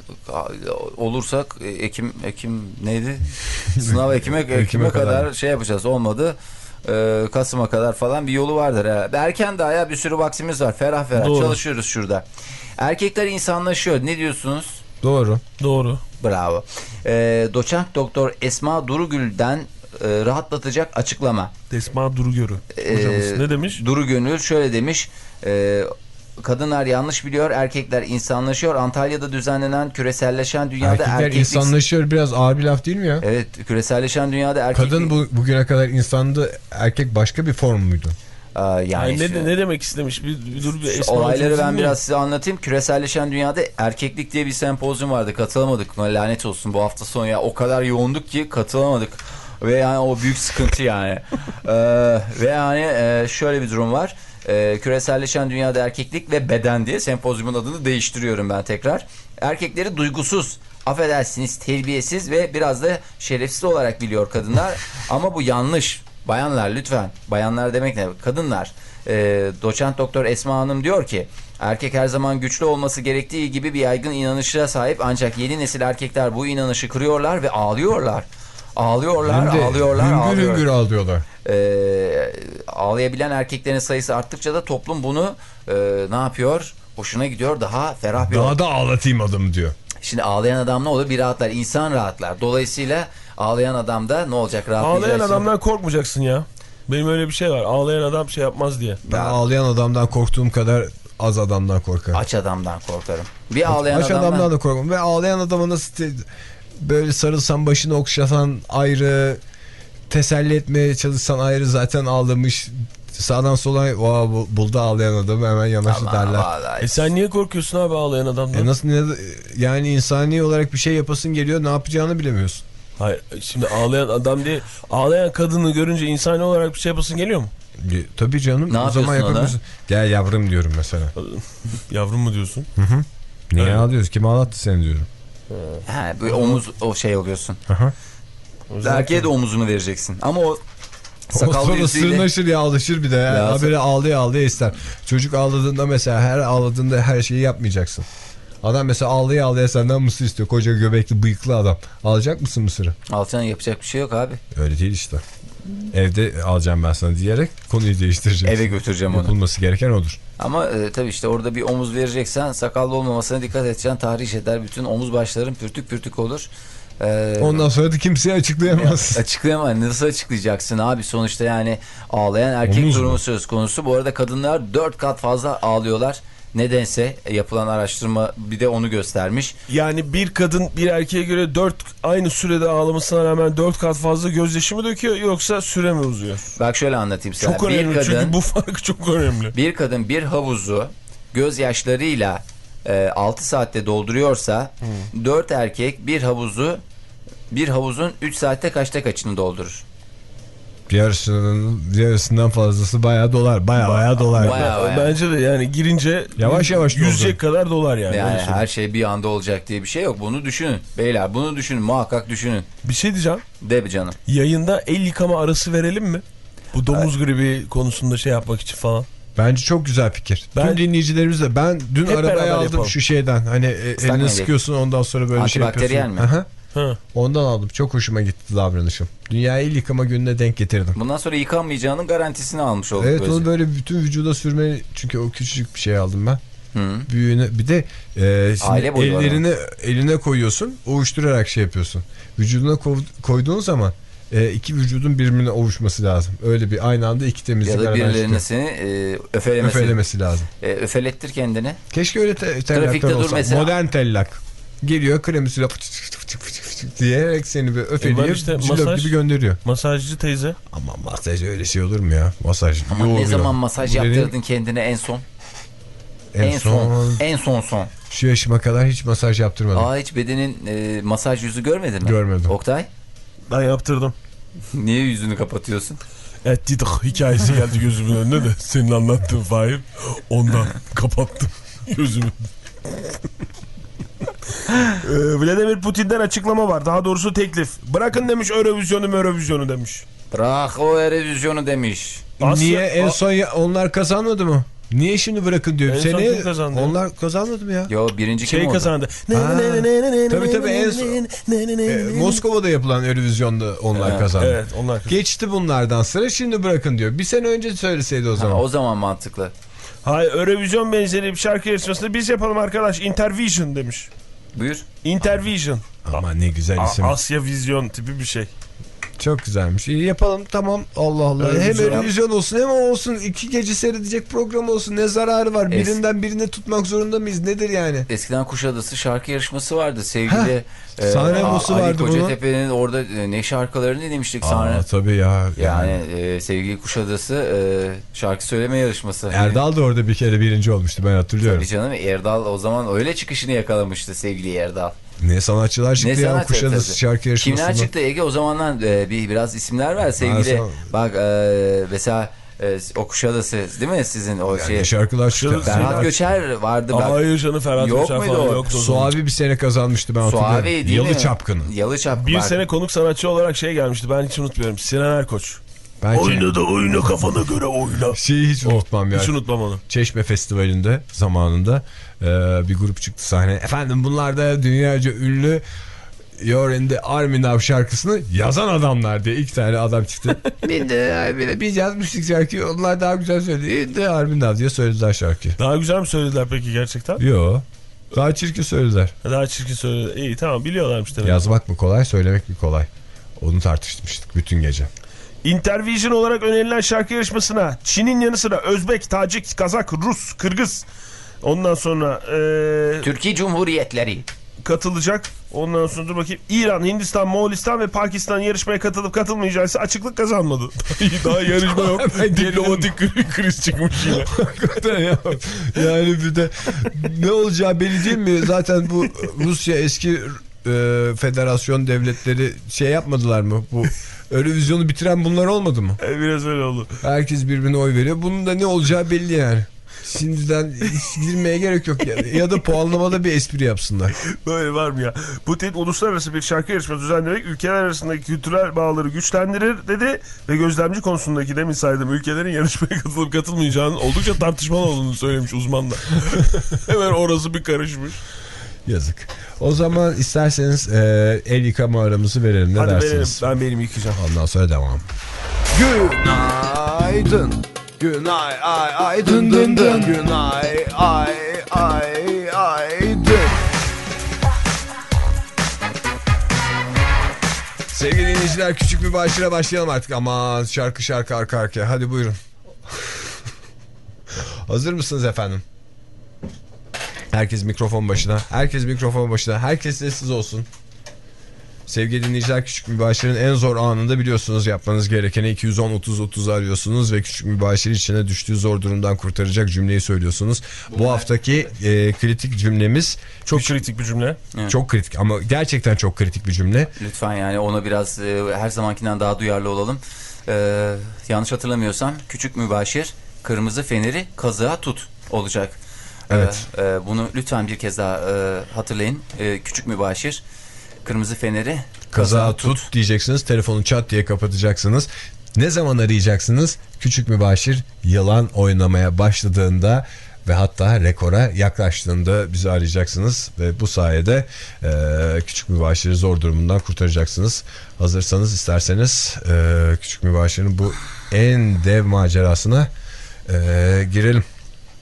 olursak e, Ekim Ekim neydi? Sınav Ekim'e Ekim'e kadar, kadar. şey yapacağız. Olmadı. Ee, Kasım'a kadar falan bir yolu vardır herhalde. Erken daha ya bir sürü vaktimiz var. Ferah ferah Doğru. çalışıyoruz şurada. Erkekler insanlaşıyor. Ne diyorsunuz? Doğru. Doğru. Bravo. Ee, doçent doktor Esma Durugül'den e, rahatlatacak açıklama. Esma Durugör'ü hocamız. Ee, ne demiş? Duru Gönül şöyle demiş. E, kadınlar yanlış biliyor, erkekler insanlaşıyor. Antalya'da düzenlenen küreselleşen dünyada Erkekler erkeklik... insanlaşıyor biraz ağır bir laf değil mi ya? Evet, küreselleşen dünyada erkeklik... Kadın bu, bugüne kadar insandı, erkek başka bir form muydu? Aa, yani Yani ne, şu- ne demek istemiş? Bir, bir dur bir olayları ben dinleyelim. biraz size anlatayım. Küreselleşen dünyada erkeklik diye bir sempozyum vardı. Katılamadık. Lanet olsun bu hafta sonu ya. O kadar yoğunduk ki katılamadık. Ve yani o büyük sıkıntı yani. Ee, ve yani e, şöyle bir durum var. Ee, küreselleşen dünyada erkeklik ve beden diye sempozyumun adını değiştiriyorum ben tekrar. Erkekleri duygusuz, affedersiniz terbiyesiz ve biraz da şerefsiz olarak biliyor kadınlar. Ama bu yanlış. Bayanlar lütfen. Bayanlar demek ne? Kadınlar. Ee, doçent doktor Esma Hanım diyor ki erkek her zaman güçlü olması gerektiği gibi bir yaygın inanışa sahip ancak yeni nesil erkekler bu inanışı kırıyorlar ve ağlıyorlar. Ağlıyorlar, Hem de ağlıyorlar, hüngür ağlıyorlar. hüngür ağlıyorlar. Ee, ağlayabilen erkeklerin sayısı arttıkça da toplum bunu e, ne yapıyor? Hoşuna gidiyor daha ferah bir Daha da ağlatayım adamı diyor. Şimdi ağlayan adam ne olur? Bir rahatlar. insan rahatlar. Dolayısıyla ağlayan adam da ne olacak? Rahatlayacak. Ağlayan adamdan korkmayacaksın ya. Benim öyle bir şey var. Ağlayan adam şey yapmaz diye. Ben ağlayan adamdan korktuğum kadar az adamdan korkarım. Aç adamdan korkarım. Bir ağlayan Aç adamdan... adamdan da korkarım. Ve ağlayan adama nasıl te- böyle sarılsan başını okşasan ayrı, teselli etmeye çalışsan ayrı zaten ağlamış. Sağdan sola "Vaa, bu- buldu ağlayan adamı hemen yanaştı Aman derler. vallahi. E sen niye korkuyorsun abi ağlayan adamdan? E nasıl ne, yani insani olarak bir şey yapasın geliyor ne yapacağını bilemiyorsun. Hayır şimdi ağlayan adam diye ağlayan kadını görünce insani olarak bir şey yapasın geliyor mu? E, tabii canım Ne o zaman yapabilirsin. Gel yavrum diyorum mesela. Yavrum mu diyorsun? Niye Evet. ağlıyoruz? Kim ağlattı seni diyorum. He, böyle omuz o şey oluyorsun. Aha. Erkeğe de omuzunu vereceksin. Ama o O sakal sonra yüzüyle... sırnaşır ya alışır bir de. Yani. Ya, Haberi ağlaya ağlaya ister. Çocuk ağladığında mesela her ağladığında her şeyi yapmayacaksın. Adam mesela ağlaya ağlaya senden mısır istiyor. Koca göbekli bıyıklı adam. Alacak mısın mısırı? Alçan yapacak bir şey yok abi. Öyle değil işte. Evde alacağım ben sana diyerek konuyu değiştireceğiz. Eve götüreceğim onu. Yapılması gereken odur. Ama e, tabii işte orada bir omuz vereceksen sakallı olmamasına dikkat edeceksin. Tahriş eder. Bütün omuz başların pürtük pürtük olur. Ee, Ondan sonra da kimseye açıklayamaz. Açıklayamam. Nasıl açıklayacaksın abi? Sonuçta yani ağlayan erkek Omuz mu? durumu söz konusu. Bu arada kadınlar dört kat fazla ağlıyorlar. Nedense yapılan araştırma bir de onu göstermiş. Yani bir kadın bir erkeğe göre dört aynı sürede ağlamasına rağmen dört kat fazla gözyaşı mı döküyor yoksa süre mi uzuyor? Bak şöyle anlatayım sana. Çok bir önemli kadın, çünkü bu fark çok önemli. bir kadın bir havuzu gözyaşlarıyla e, 6 saatte dolduruyorsa Hmm. 4 erkek bir havuzu bir havuzun 3 saatte kaçta kaçını doldurur? Yarısının, yarısından fazlası bayağı dolar. Bayağı bayağı dolar. Bayağı bayağı. Bence de yani girince Yavaş yavaş yüzecek kadar dolar yani. Yani her şey bir anda olacak diye bir şey yok. Bunu düşünün. Beyler bunu düşünün. Muhakkak düşünün. Bir şey diyeceğim. De bir canım. Yayında el yıkama arası verelim mi? Bu domuz gribi konusunda şey yapmak için falan. Bence çok güzel fikir. Ben- Tüm dinleyicilerimiz de ben dün arabayı aldım yapalım. şu şeyden. Hani e, elini sıkıyorsun ondan sonra böyle şey Antibakteriyel yapıyorsun. mi? Aha. Ha. Ondan aldım. Çok hoşuma gitti davranışım. Dünya el yıkama gününe denk getirdim. Bundan sonra yıkanmayacağının garantisini almış olduk. Evet böylece. onu böyle bütün vücuda sürme çünkü o küçücük bir şey aldım ben. Hı. Büyüğüne bir de e, şimdi boyu var ellerini eline koyuyorsun, ovuşturarak şey yapıyorsun. Vücuduna kov- koyduğun zaman e, iki vücudun birbirine ovuşması lazım. Öyle bir aynı anda iki temizlik Ya da çıkıyor. seni e, öfelemesi. öfelemesi lazım. E, öfelettir kendini. Keşke öyle te Trafikte tellaklar olsa. mesela. Modern tellak. Geliyor kremi sürüyor. fıç fıç fıç fıç fıç diyerek seni bir E öfeleyip işte, cillop masaj. gibi gönderiyor. Masajcı teyze. Ama masaj öyle şey olur mu ya? Masaj. Ama ne zaman masaj Bu yaptırdın kendine en son? En, En son. son. En son son. Şu yaşıma kadar hiç masaj yaptırmadım. Aa hiç bedenin e, masaj yüzü görmedin mi? Görmedim. Oktay Ben yaptırdım. niye yüzünü kapatıyorsun? Et didik hikayesi geldi gözümün önüne de senin anlattığın Fahir. Ondan kapattım gözümü. Ee, Vladimir Putin'den açıklama var. Daha doğrusu teklif. Bırakın demiş Eurovizyonu Eurovizyonu demiş. Bırak o Eurovizyonu demiş. Asya- Niye en son ya- onlar kazanmadı mı? Niye şimdi bırakın diyor. En son Seneye kim kazandı? onlar kazanmadı mı ya? Yo birinci kim Şey oldu? kazandı. Tabii tabii en son e, Moskova'da yapılan Eurovizyon'da onlar Evet, kazandı. Evet onlar kazandı. Geçti bunlardan sıra şimdi bırakın diyor. Bir sene önce söyleseydi o Ha, zaman. o zaman mantıklı. Hayır Eurovision benzeri bir şarkı yarışmasını biz yapalım arkadaş. Intervision demiş. Buyur. Intervision. Ama ne güzel isim. Asya Vizyon tipi bir şey. Çok güzelmiş. İyi yapalım tamam. Allah Allah. hem Eurovision. Eurovision olsun hem olsun. iki gece seyredecek program olsun. Ne zararı var? Es- Birinden birine tutmak zorunda mıyız? Nedir yani? Eskiden Kuşadası şarkı yarışması vardı sevgili. e, Sahnebosu A- Ali vardı. Kocatepe'nin orada e, ne şarkılarını dinlemiştik. Aa, tabii ya. Yani e, sevgili Kuşadası e, şarkı söyleme yarışması. Erdal da orada bir kere birinci olmuştu ben hatırlıyorum. Tabii canım Erdal o zaman öyle çıkışını yakalamıştı sevgili Erdal. Ne sanatçılar çıktı Ne ya sanatçı Kuşadası tabii. şarkı yarışmasında. Kimler çıktı Ege o zamandan e, bir biraz isimler ver sevgili. sana- Bak e, mesela e, o Kuşadası değil mi sizin o Yani şey. şarkılar çıktı. Berhat Göçer vardı bak. Hayır canım Ferhat Yok Göçer muydu falan o? yoktu. o. Suavi bir sene kazanmıştı ben Suavi hatırlıyorum. değil Yalı mi? Çapkını. Yalı Çapkını. Bir bak. sene konuk sanatçı olarak şey gelmişti ben hiç unutmuyorum. Sinan Erkoç. Ben Oyna da oyna kafana göre oyna. şeyi hiç unutmam ya. Hiç unutmam onu. Çeşme Festivali'nde zamanında e, bir grup çıktı sahneye. Efendim bunlar da dünyaca ünlü You're in the Army Now şarkısını yazan adamlar diye iki tane adam çıktı. bir de biz yazmıştık şarkıyı onlar daha güzel söyledi. In the Army Now diye söylediler şarkıyı. Daha güzel mi söylediler peki gerçekten? Yo. Daha çirkin söylediler. Daha çirkin söylediler. İyi tamam biliyorlarmış demek. Yazmak mı kolay söylemek mi kolay? Onu tartışmıştık bütün gece. Intervision olarak önerilen şarkı yarışmasına Çin'in yanı sıra Özbek, Tacik, Kazak, Rus, Kırgız ondan sonra eee, Türkiye Cumhuriyetleri. katılacak. Ondan sonra dur bakayım İran, Hindistan, Moğolistan ve Pakistan yarışmaya katılıp katılmayacaksa açıklık kazanmadı. Daha yarışma yok. Diplomatik kri- kriz çıkmış yine. Yani bir de ne olacağı belli değil mi? Zaten bu Rusya eski e, federasyon devletleri şey yapmadılar mı? Bu Eurovizyonu bitiren bunlar olmadı mı? E, Biraz öyle oldu. Herkes birbirine oy veriyor. Bunun da ne olacağı belli yani. Şimdiden girmeye gerek yok. Ya, ya da puanlamada bir espri yapsınlar. Böyle var mı ya? Putin uluslararası bir şarkı yarışması düzenleyerek ülkeler arasındaki kültürel bağları güçlendirir dedi ve gözlemci konusundaki demin saydığım ülkelerin yarışmaya katılıp katılmayacağının oldukça tartışmalı olduğunu söylemiş uzmanlar. Hemen orası bir karışmış. Yazık. O zaman isterseniz e, el yıkama aramızı verelim. Ne Hadi verelim. dersiniz? Ben benim yıkayacağım. Ondan sonra devam. Günaydın. Günay ay ay dın dın dın. Günay ay ay ay dın. Sevgili dinleyiciler küçük bir başlığa başlayalım artık. Aman şarkı şarkı arka arkaya. Hadi buyurun. Hazır mısınız efendim? Herkes mikrofon başına. Herkes mikrofon başına. Herkes sessiz olsun. Sevgili dinleyiciler küçük mübaşirin en zor anında biliyorsunuz yapmanız gerekeni 210-30-30 arıyorsunuz ve küçük mübaşir içine düştüğü zor durumdan kurtaracak cümleyi söylüyorsunuz. Bu haftaki e, kritik cümlemiz çok Çok kritik bir cümle. çok kritik ama gerçekten çok kritik bir cümle. Lütfen yani ona biraz e, her zamankinden daha duyarlı olalım. E, yanlış hatırlamıyorsam küçük mübaşir kırmızı feneri kazığa tut olacak. Evet. E, e, bunu lütfen bir kez daha e, hatırlayın. E, küçük mübaşir kırmızı feneri kaza tut diyeceksiniz. Telefonu çat diye kapatacaksınız. Ne zaman arayacaksınız? Küçük mübaşir yılan oynamaya başladığında ve hatta rekora yaklaştığında bizi arayacaksınız ve bu sayede e, küçük mübaşiri zor durumundan kurtaracaksınız. Hazırsanız isterseniz e, küçük mübaşirin bu en dev macerasına e, girelim.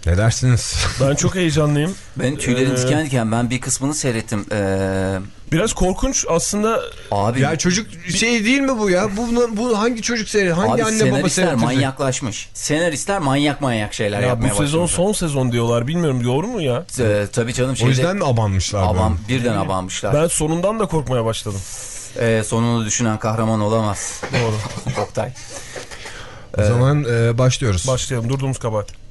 Ne dersiniz? Ben çok heyecanlıyım. Benim tüylerim Ee, diken diken ben bir kısmını seyrettim. Ee, Biraz korkunç aslında. abi ya çocuk şey değil mi bu ya? Bu, bu hangi çocuk seyret? Hangi abi anne baba seyrettirecek? manyaklaşmış. Senaristler manyak manyak şeyler Ya yapmaya bu sezon başlamışlar. son sezon diyorlar. Bilmiyorum doğru mu ya? Ee, tabii canım O şeyde yüzden mi abanmışlar? aban, birden abanmışlar. Ben sonundan da korkmaya başladım. Ee, sonunu düşünen kahraman olamaz. Doğru. Oktay. O zaman e, başlıyoruz. Başlayalım. Durduğumuz kabahat.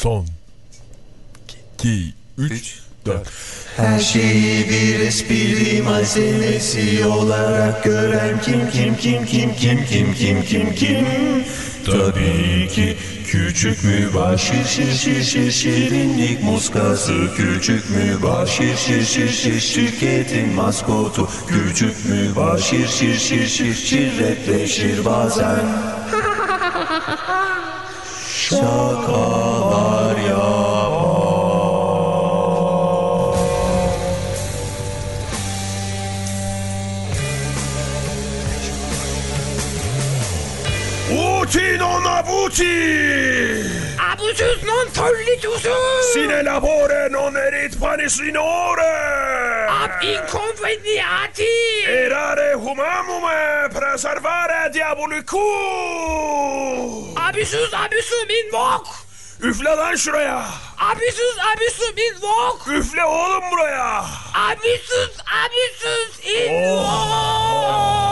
Son. 2, 3, 4. Her şeyi bir espri malzemesi olarak gören kim kim kim kim kim kim kim kim kim Tabii ki küçük mübaşir şir şir şir şirinlik muskası Küçük mübaşir şir şir şir şirketin maskotu Küçük mübaşir şir şir şir şirretleşir bazen Şakalar tutti! Abusus non sollitus! Sine labore non erit panis in ore! Ab inconveniati! Erare humamume preservare diabolicum! Abusus abusum in voc! Üfle lan şuraya. Abisus abisus in vok. Üfle oğlum buraya. Abisus abisus in vok. Oh.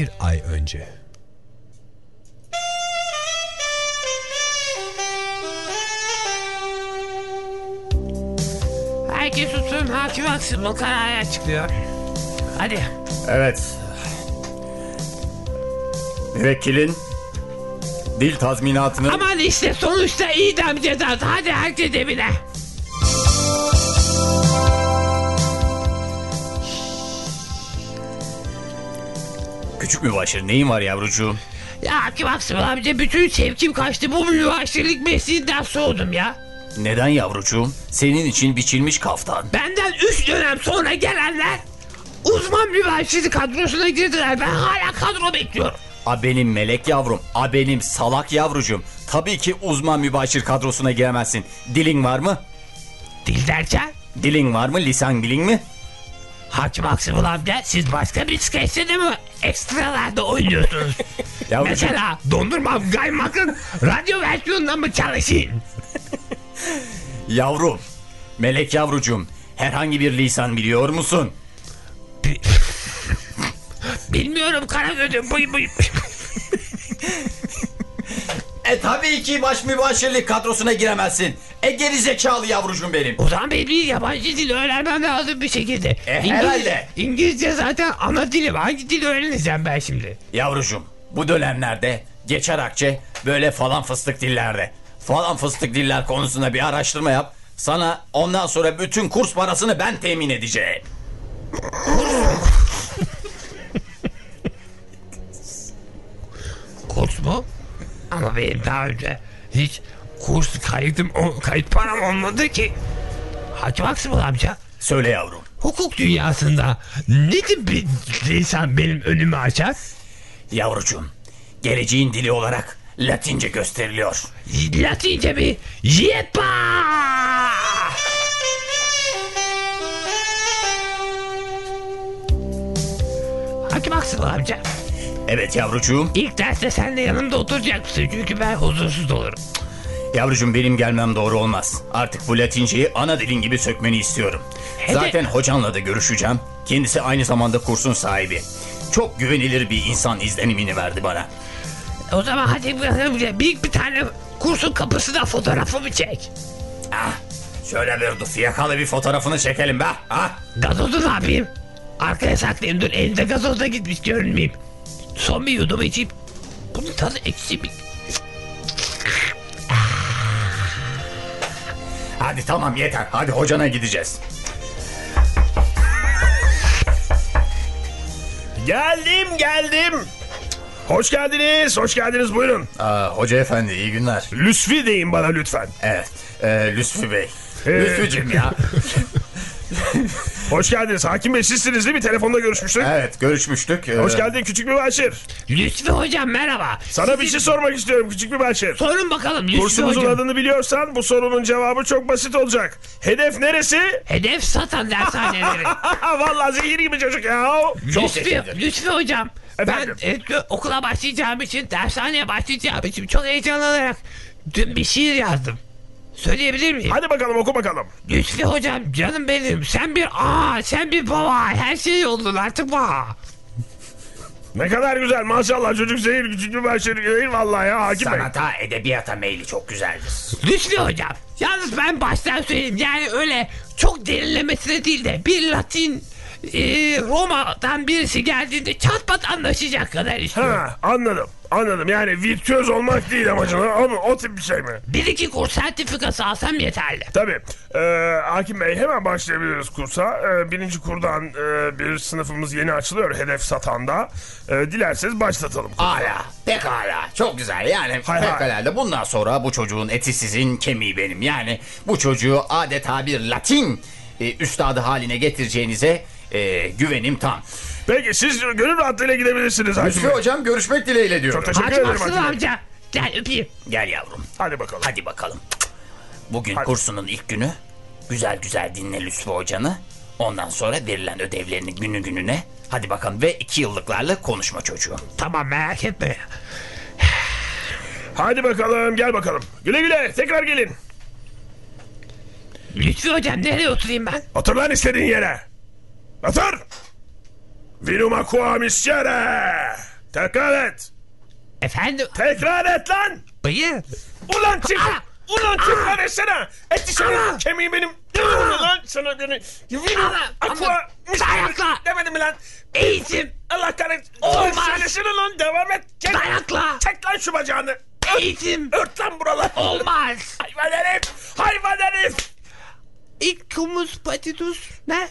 Bir ay önce. Herkes tutsun hakim haksız bu kararı açıklıyor. Hadi. Evet. Müvekkilin dil tazminatını Aman işte sonuçta idam cezası. Hadi herkes evine. Küçük mübaşir neyin var yavrucuğum? Ya hakim haksız amca bütün sevkim kaçtı. Bu mübaşirlik mesleğinden soğudum ya. Neden yavrucuğum? Senin için biçilmiş kaftan. Benden 3 dönem sonra gelenler uzman mübaşiri kadrosuna girdiler. Ben hala kadro bekliyorum. A benim melek yavrum, a benim salak yavrucuğum. Tabii ki uzman mübaşir kadrosuna giremezsin. Dilin var mı? Dil derken Dilin var mı? Lisan bilin mi? Hakim Aksımıl amca siz başka bir skeçte mi ekstralarda oynuyorsunuz? Yavrucuğum, Mesela dondurmam kaymakın radyo versiyonunda mı çalışayım? yavrum, melek yavrucuğum. Herhangi bir lisan biliyor musun? Bilmiyorum Karagöz'üm buy buy. E tabii ki baş mübaşirlik kadrosuna giremezsin. E geri zekalı yavrucuğum benim. O zaman benim bir yabancı dil öğrenmem lazım bir şekilde. E, herhalde. İngilizce zaten ana dilim. Hangi dil öğreneceğim ben şimdi? Yavrucuğum bu dönemlerde geçer akçe böyle falan fıstık dillerde. Falan fıstık diller konusunda bir araştırma yap. Sana ondan sonra bütün kurs parasını ben temin edeceğim. Kurs mu? Ama benim daha önce hiç kurs kayıtım, o- kayıt param olmadı ki. Hakim Aksımıl amca. Söyle yavrum. Hukuk dünyasında ne tip bir lisan benim önümü açar? Yavrucuğum geleceğin dili olarak Latince gösteriliyor. Latince mi? Yepa! Hakim Aksımıl amca. Evet yavrucuğum. İlk derste sen de yanımda oturacak mısın? Çünkü ben huzursuz olurum. Yavrucuğum benim gelmem doğru olmaz. Artık bu Latinceyi ana dilin gibi sökmeni istiyorum. Hele- Zaten hocanla da görüşeceğim. Kendisi aynı zamanda kursun sahibi. Çok güvenilir bir insan izlenimini verdi bana. O zaman hadi bakalım bir, bir tane kursun kapısına fotoğrafımı çek. Ah, şöyle bir fiyakalı bir fotoğrafını çekelim be. Ah. Gazozu ne yapayım? Arkaya saklayayım dur elinde gazozda gitmiş görünmeyeyim. Son bir yudum içeyim. Bunun tadı eksi bir... Hadi tamam yeter. Hadi hocana gideceğiz. Geldim geldim. Hoş geldiniz, hoş geldiniz buyurun. Aa, hoca efendi iyi günler. Lüsfi deyin bana lütfen. Evet. E, Lütfü Bey. Ee, Lütfücüm ya. Hoş geldiniz. Hakim Bey sizsiniz değil mi? Telefonda görüşmüştük. Evet görüşmüştük. Ee, Hoş geldin küçük bir Başir. Lütfi hocam merhaba. Sana bir şey sormak istiyorum küçük bir Başir. Sorun bakalım Lütfi Kursumuzun hocam. adını biliyorsan bu sorunun cevabı çok basit olacak. Hedef neresi? Hedef satan dershaneleri. Vallahi zehir gibi çocuk ya. Lütfi, Lütfi hocam. Efendim? Ben e, okula başlayacağım için, dershaneye başlayacağım için çok heyecanlanarak dün bir şiir yazdım. Söyleyebilir miyim? Hadi bakalım oku bakalım. Lütfi hocam canım benim sen bir aa sen bir baba her şey oldun artık baba. Ne kadar güzel maşallah çocuk zehir Başir. Zehir vallahi ya Hakim Bey. Sanata, edebiyata meyli çok güzeldir. Lütfi hocam yalnız ben baştan söyleyeyim yani öyle çok derinlemesine değil de bir Latin e, Roma'dan birisi geldiğinde çat pat anlaşacak kadar istiyorum. Ha anladım. Anladım yani virtüöz olmak değil amacına ama o tip bir şey mi? Bir iki kurs sertifikası alsam yeterli. Tabii. Ee, Hakim Bey hemen başlayabiliriz kursa. Ee, birinci kurdan e, bir sınıfımız yeni açılıyor hedef satanda. Ee, dilerseniz başlatalım. Hala, pekala. Çok güzel. Yani Hay hay. pekala bundan sonra bu çocuğun eti sizin, kemiği benim. Yani bu çocuğu adeta bir Latin e, üstadı haline getireceğinize e, güvenim tam. Peki siz gönül rahatlığıyla gidebilirsiniz Lütfü hocam görüşmek dileğiyle diyorum. Çok teşekkür Hakim ederim Bey. amca gel öpeyim. Gel yavrum. Hadi bakalım. Hadi bakalım. Bugün Hadi. kursunun ilk günü. Güzel güzel dinle Lütfü hocanı. Ondan sonra verilen ödevlerini günü gününe. Hadi bakalım ve iki yıllıklarla konuşma çocuğum. Tamam merak etme. Hadi bakalım gel bakalım. Güle güle tekrar gelin. Lütfi hocam nereye oturayım ben? Otur lan istediğin yere. Otur. Vinuma qua miscere. Tekrar et. Efendim? Tekrar et lan. Bıyır. Ulan çık. Aa! Ulan çık lan etsene. Senin Aa! kemiği benim. Ulan lan sana beni. Vinuma aqua. Dayakla. Demedim mi lan? Eğitim. Allah kahretsin. Olmaz. Söylesene lan devam et. Çek. Dayakla. Çek lan şu bacağını. Eğitim. Ört lan buraları. Olmaz. Hayvan herif. Hayvan herif. İlkumus patitus. Ne?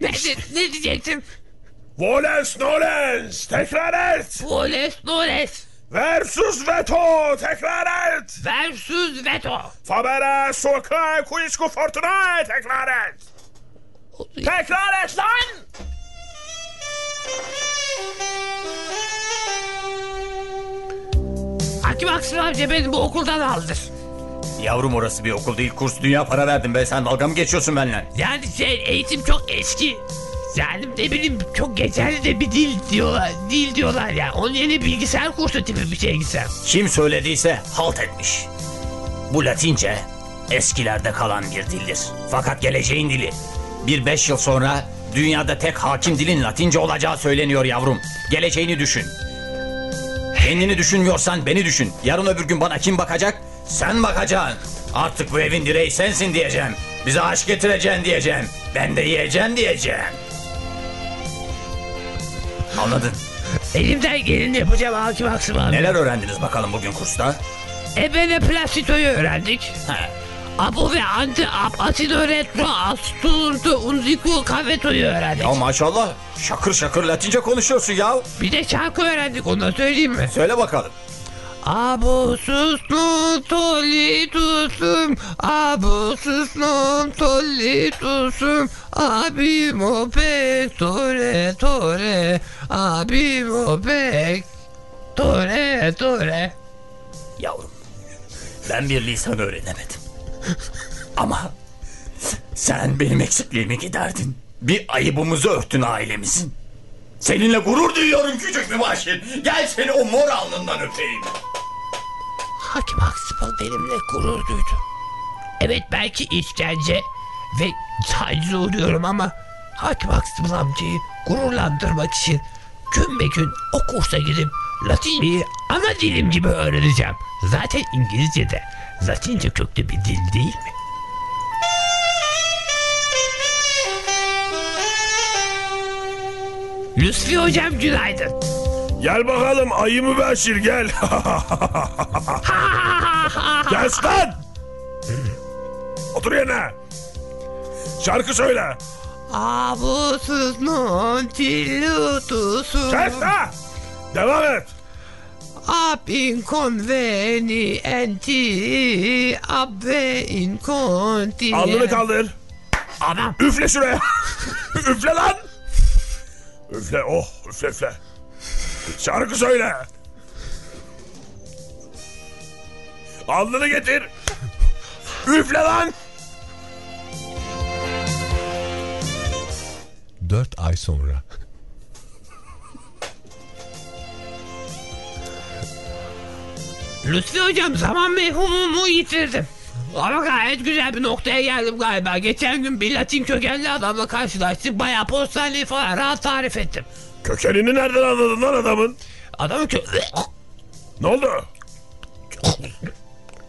Ne, ne, diyecektim? Volens nolens. Tekrar et. Poles noles Versus veto. Tekrar et. versus veto. Fabera soka quisco fortunae. Tekrar et. Tekrar et lan. Hakim Aksın amca beni bu okuldan aldır. Yavrum orası bir okul değil kurs dünya para verdim be sen dalga mı geçiyorsun benimle? Yani şey eğitim çok eski. Yani ne bileyim çok geçerli de bir dil diyorlar. Dil diyorlar ya. Onun yerine bilgisayar kursu tipi bir şey gitsem. Kim söylediyse halt etmiş. Bu Latince eskilerde kalan bir dildir. Fakat geleceğin dili. Bir beş yıl sonra dünyada tek hakim dilin Latince olacağı söyleniyor yavrum. Geleceğini düşün. Kendini düşünmüyorsan beni düşün. Yarın öbür gün bana kim bakacak? Sen bakacaksın. Artık bu evin direği sensin diyeceğim. Bize aşk getireceksin diyeceğim. Ben de yiyeceğim diyeceğim. Anladın. Elimden geleni yapacağım Hakim Aksın amca. Neler öğrendiniz bakalım bugün kursta? Ebene plastitoyu öğrendik. He. Abo ve anti ap asido retro asturdu unziku kavetoyu öğrendik. Ya maşallah şakır şakır Latince konuşuyorsun ya. Bir de şarkı öğrendik onu da söyleyeyim mi? Söyle bakalım. Abusus non tolitusum Abusus non tolitusum Abim o pek tore tore Abim o pek tore tore Yavrum ben bir lisan öğrenemedim. Ama sen benim eksikliğimi giderdin. Bir ayıbımızı örttün ailemizin. Seninle gurur duyuyorum küçük mübaşir. Gel seni o mor alnından öpeyim. Hakim Aksipal benimle gurur duydu. Evet belki işkence ve tacize uğruyorum ama Hakim Aksipal amcayı gururlandırmak için gün be gün o kursa gidip Latinceyi ana dilim gibi öğreneceğim. Zaten İngilizce de Latince köklü bir dil değil mi? Lütfi hocam günaydın. Gel bakalım ayı mübaşir gel. gel lan. Otur yerine. Şarkı söyle. Abusuz non tilutusum. Kes ha. Devam et. Ab inconvenienti, ab ve incontinenti. Alnını kaldır. Adam. Üfle şuraya. üfle lan. Üfle oh üfle üfle. Şarkı söyle. Alnını getir. Üfle lan. Dört ay sonra. Lütfi hocam zaman mefhumumu yitirdim. Ama gayet güzel bir noktaya geldim galiba. Geçen gün bir Latin kökenli adamla karşılaştık. Bayağı postaneli falan rahat tarif ettim. Kökenini nereden anladın lan adamın? Adamın kö... Ne oldu?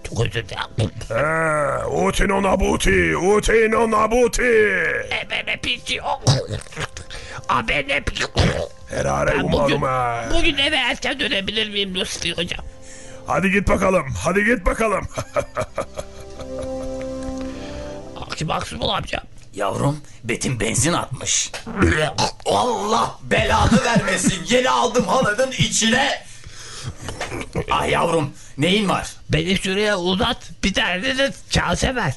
Çok özür dilerim. Ha, utino nabuti, utino nabuti. Ebene piçi. Abene piçi. Herare Ben umarım. bugün eve erken dönebilir miyim Lütfi hocam? Hadi git bakalım, hadi git bakalım. Akşam Aksımıl amca. Yavrum Betim benzin atmış. Allah belanı vermesin. Yeni aldım haladın içine. Ay yavrum neyin var? Beni şuraya uzat. Bir tane de kase ver.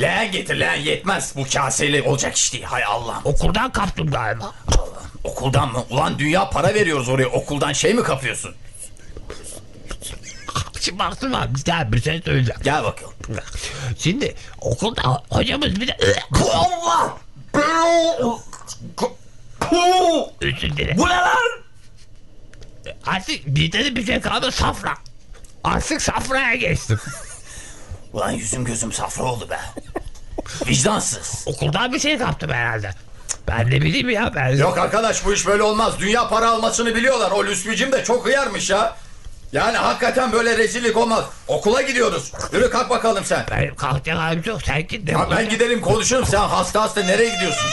Leğen getir leğen yetmez. Bu kaseyle olacak iş değil. Hay Allah'ım. Okuldan kaptım galiba. Okuldan mı? Ulan dünya para veriyoruz oraya. Okuldan şey mi kapıyorsun? Şimdi baktım abi daha bir şey söyleyeceğim. Gel bakalım. Şimdi okulda hocamız bir de... Özür dilerim. Bu ne lan? Artık bir de bir şey kaldı safra. Artık safraya geçtim. Ulan yüzüm gözüm safra oldu be. Vicdansız. Okuldan bir şey kaptım herhalde. Ben ne bileyim ya ben. Yok arkadaş bu iş böyle olmaz. Dünya para almasını biliyorlar. O Lüsfücüm de çok hıyarmış ya. Yani hakikaten böyle rezillik olmaz. Okula gidiyoruz. Yürü kalk bakalım sen. Benim kalkacak halim yok. Sen git. Ya ben gidelim konuşurum. Sen hasta hasta nereye gidiyorsun?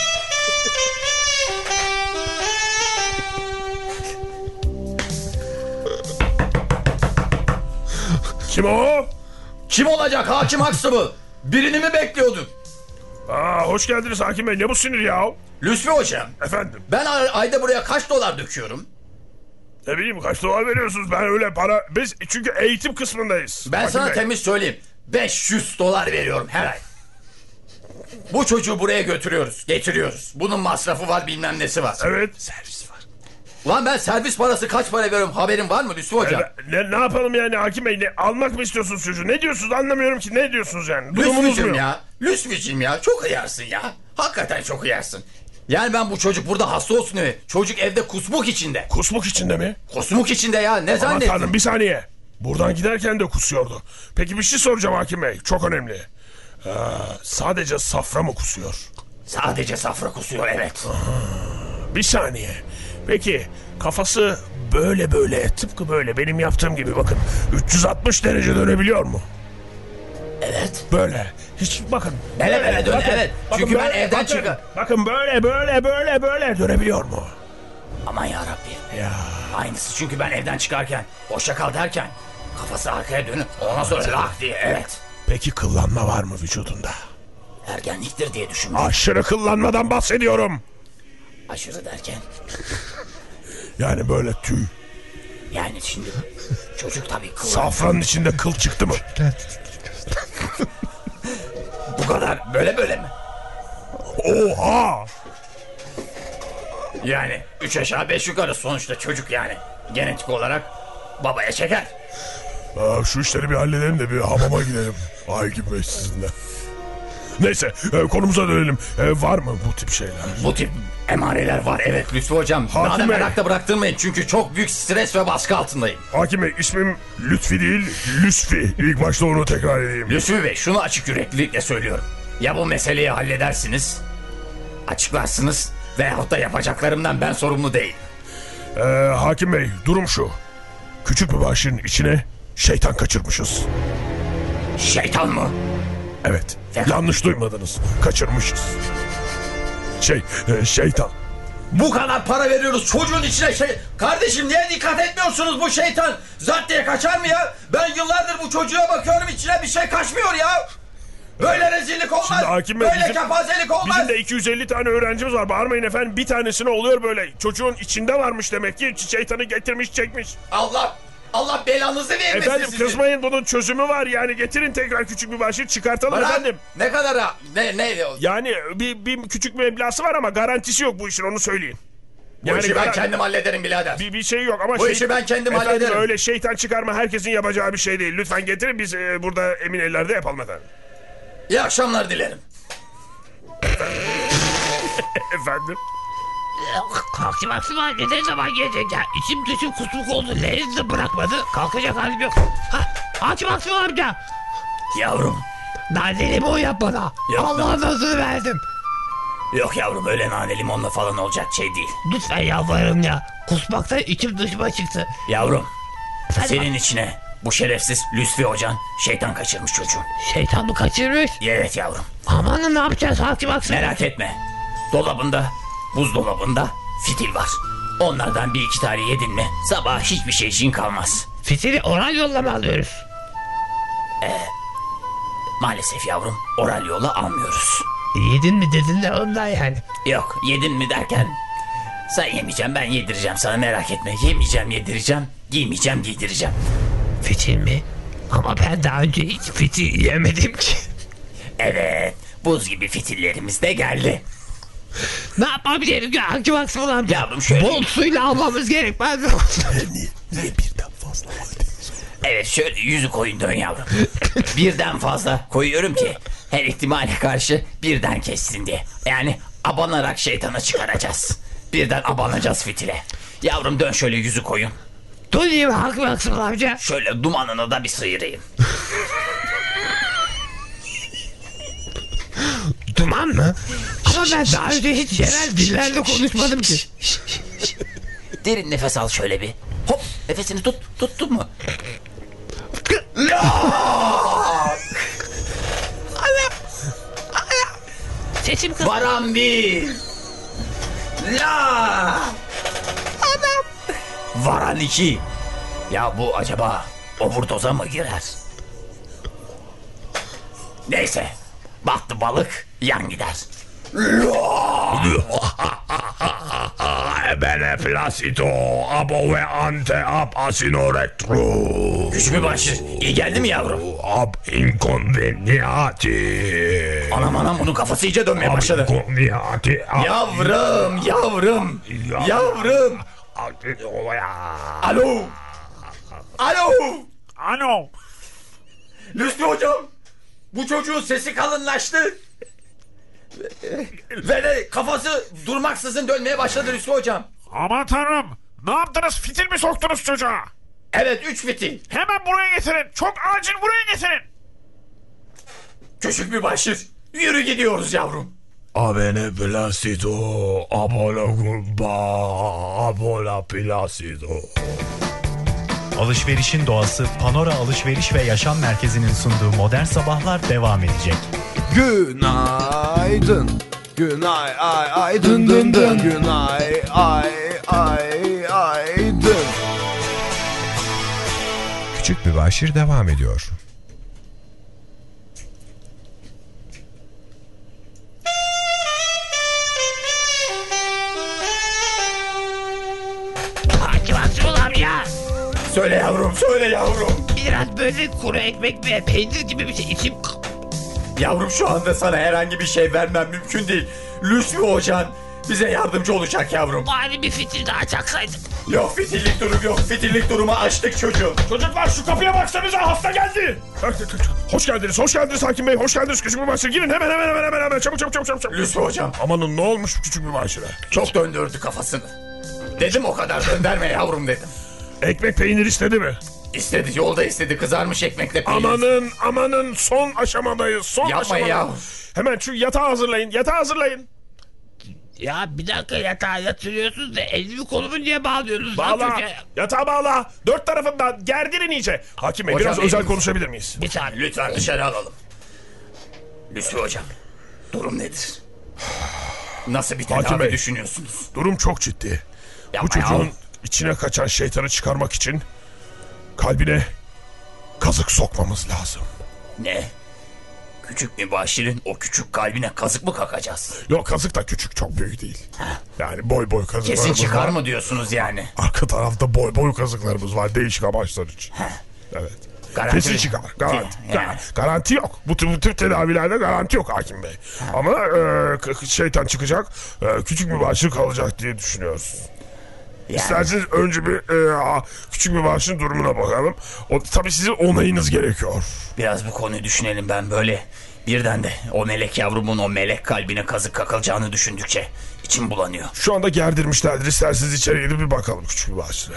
Kim o? Kim olacak hakim haksı mı? Birini mi bekliyordun? Aa, hoş geldiniz Hakim Bey. Ne bu sinir ya? Lüsfü hocam. Efendim, Ben ay- ayda buraya kaç dolar döküyorum? Ne bileyim kaç dolar veriyorsunuz? Ben öyle para... Biz çünkü eğitim kısmındayız. Ben Hakim sana Bey. temiz söyleyeyim. 500 dolar veriyorum her ay. Bu çocuğu buraya götürüyoruz, getiriyoruz. Bunun masrafı var, bilmem nesi var. Evet. Ulan ben servis parası kaç para veriyorum haberin var mı Lüsfü hocam? Ne, ne yapalım yani Hakim Bey? Ne, almak mı istiyorsunuz çocuğu? Ne diyorsunuz anlamıyorum ki. Ne diyorsunuz yani? Durumunuz mu Lüsfücüm yok? ya. Lüsfücüm ya. Çok hıyarsın ya. Hakikaten çok hıyarsın. Yani ben bu çocuk burada hasta olsun diye. Çocuk evde kusmuk içinde. Kusmuk içinde mi? Kusmuk içinde ya. Ne Aman zannettin? tanrım bir saniye. Buradan giderken de kusuyordu. Peki bir şey soracağım Hakim Bey. Çok önemli. Ee, sadece safra mı kusuyor? Sadece safra kusuyor evet. Bir saniye. Peki kafası böyle böyle tıpkı böyle benim yaptığım gibi bakın 360 derece dönebiliyor mu? Evet. Böyle. Hiç bakın. Bele bele dön Bakın, evet. bakın Çünkü ben böyle, evden bakın, çıkıp... Bakın böyle böyle böyle böyle dönebiliyor mu? Aman yarabbim. Ya. Aynısı çünkü ben evden çıkarken hoşça kal derken kafası arkaya dönüp ondan sonra lak diye evet. Peki kıllanma var mı vücudunda? Ergenliktir diye düşündüm. Aşırı kıllanmadan bahsediyorum. Aşırı derken Yani böyle tüy. yani şimdi çocuk tabii kılı. Safranın içinde kıl çıktı mı? Bu kadar böyle böyle mi? Oha! Yani üç aşağı beş yukarı sonuçta çocuk yani. Genetik olarak babaya çeker. Aa, şu işleri bir halledelim de bir hamama gidelim. Ay gibi sizinle. Neyse e, konumuza dönelim. E, var mı bu tip şeyler? Bu tip emareler var evet Lütfü hocam. Hakim Bana merakla bıraktırmayın çünkü çok büyük stres ve baskı altındayım. Hakim Bey ismim Lütfi değil Lüsfi. İlk başta onu tekrar edeyim. Lütfü Bey şunu açık yüreklilikle söylüyorum. Ya bu meseleyi halledersiniz, açıklarsınız veyahut da yapacaklarımdan ben sorumlu değilim. E, Hakim Bey durum şu. Küçük bir başın içine şeytan kaçırmışız. Şeytan mı? Evet. Ya- Yanlış duymadınız. Kaçırmışız. Şey, e, şeytan. Bu kadar para veriyoruz çocuğun içine şey... Kardeşim niye dikkat etmiyorsunuz bu şeytan? Zat diye kaçar mı ya? Ben yıllardır bu çocuğa bakıyorum içine bir şey kaçmıyor ya. Böyle rezillik olmaz. Şimdi hakim Böyle bizim- kepazelik olmaz. Bizim de 250 tane öğrencimiz var. Bağırmayın efendim. Bir tanesine oluyor böyle. Çocuğun içinde varmış demek ki. Şeytanı getirmiş çekmiş. Allah Allah belanızı vermesin Efendim sizin. kızmayın bunun çözümü var yani getirin tekrar küçük bir başlık çıkartalım Bırak. efendim. Ne kadar ha? Ne ne? Yani bir, bir küçük meblası var ama garantisi yok bu işin onu söyleyeyim. Bu işi ben kendim hallederim birader. bir, bir şey yok ama Bu işi ben kendim efendim, hallederim. öyle şeytan çıkarma herkesin yapacağı bir şey değil. Lütfen getirin biz e, burada emin ellerde yapalım efendim. İyi akşamlar dilerim. Efendim. Aksım anne ne zaman gelecek ya? İçim dışım kusmuk oldu. Leğeni de bırakmadı. Kalkacak halim yok. Ha, hakim aksım amca. Yavrum. Naneli mi o yap bana? Yok, Allah'ın adını verdim. Yok yavrum öyle nane limonla falan olacak şey değil. Lütfen yalvarırım ya. Kusmaktan içim dışıma çıktı. Yavrum. Efendim? Senin içine bu şerefsiz Lütfi Hocan şeytan kaçırmış çocuğum. Şeytan mı kaçırmış? Evet yavrum. Aman ne yapacağız hakim aksım? Merak etme. Dolabında, buzdolabında fitil var. Onlardan bir iki tane yedin mi sabah hiçbir şey için kalmaz. Fitili oral yolla mı alıyoruz? Maalesef yavrum oral yola almıyoruz. Yedin mi dedin de ondan yani. Yok yedin mi derken sen yemeyeceğim ben yedireceğim sana merak etme. Yemeyeceğim yedireceğim giymeyeceğim giydireceğim. Fitil mi? Ama ben daha önce hiç fitil yemedim ki. Evet buz gibi fitillerimiz de geldi. Ne yapmam gerekiyor aksım amca? Yavrum şöyle Bol suyla almamız gerekmez mi? Evet şöyle yüzü koyun dön yavrum. birden fazla koyuyorum ki her ihtimale karşı birden kessin diye. Yani abanarak şeytana çıkaracağız. Birden abanacağız fitile. Yavrum dön şöyle yüzü koyun. Döneyim hakim aksım amca. Şöyle dumanını da bir sıyırayım. Duman mı? Ama ben daha önce hiç yerel dillerde konuşmadım ki. Derin nefes al şöyle bir. Hop nefesini tut. Tuttun mu? Sesim kız. Varan bir. La. Adam. Varan iki. Ya bu acaba overdoza mı girer? Neyse. Baktı balık yan gider. Bene placido abo ve ante ab asinorektro. Güç mü başı? İyi geldi mi yavrum? Ab inconveniati. Anam anam bunun kafası iyice dönmeye başladı. Inconveniati. Yavrum yavrum. Yavrum. Alo. Alo. Ano. Lütfü hocam. Bu çocuğun sesi kalınlaştı. Ve de kafası durmaksızın dönmeye başladı Lütfü hocam. Aman tanrım. Ne yaptınız? Fitil mi soktunuz çocuğa? Evet üç fitil. Hemen buraya getirin. Çok acil buraya getirin. Küçük bir başır. Yürü gidiyoruz yavrum. Abene placido abola gumba abola placido. Alışverişin doğası Panora Alışveriş ve Yaşam Merkezi'nin sunduğu Modern Sabahlar devam edecek. Günaydın. Günay ay ay dın dın dın. Günay ay ay ay dın. Küçük Mübaşir devam ediyor. Amca. Söyle yavrum söyle yavrum. Biraz böyle kuru ekmek ve peynir gibi bir şey içim... Yavrum şu anda sana herhangi bir şey vermem mümkün değil. Lütfü hocan bize yardımcı olacak yavrum. Bari bir fitil daha çaksaydık. Yok fitillik durum yok. Fitillik durumu açtık çocuğum. Çocuklar şu kapıya baksanıza hasta geldi. Hoş geldiniz, hoş geldiniz Hakim Bey, hoş geldiniz Küçük Mübaşir. Girin hemen hemen hemen hemen hemen çabuk çabuk çabuk çabuk. çabuk. Lütfü hocam Amanın ne olmuş Küçük Mübaşir'e? çok döndürdü kafasını. Dedim o kadar döndürme yavrum dedim. Ekmek peynir istedi mi? İstedi yolda istedi kızarmış ekmekle peynir. Amanın amanın son aşamadayız, son Yapma aşamadayız. ya. Hemen şu yatağı hazırlayın, yatağı hazırlayın. Ya bir dakika yatağa yatırıyorsunuz da elimi kolumu niye bağlıyorsunuz? Bağla, yatağa bağla. Dört tarafından gerdirin iyice. Hakim Bey Hocam, biraz özel konuşabilir miyiz? Bir saniye. Lütfen dışarı alalım. Lütfü hocam durum nedir? Nasıl bir tedavi Bey. düşünüyorsunuz? Durum çok ciddi. Bu Yapma ya. çocuğun içine kaçan şeytanı çıkarmak için kalbine kazık sokmamız lazım. Ne? Küçük mübaşirin o küçük kalbine kazık mı kakacağız? Yok kazık da küçük çok büyük değil. Yani boy boy kazıklarımız Kesin çıkar var. mı diyorsunuz yani? Arka tarafta boy boy kazıklarımız var değişik amaçlar için. Evet. Garanti- Kesin çıkar. Garanti, Yani. Gar- garanti yok. Bu tür, bu tür tedavilerde garanti yok hakim bey. Ama e, şeytan çıkacak, e, küçük mübaşir kalacak diye düşünüyoruz. İsterseniz önce bir e, küçük mübaşirin durumuna bakalım. O, tabii sizin onayınız gerekiyor. Biraz bu konuyu düşünelim ben böyle. Birden de o melek yavrumun o melek kalbine kazık kakılacağını düşündükçe içim bulanıyor. Şu anda gerdirmişlerdir. İsterseniz içeri gidip bir bakalım küçük mübaşire.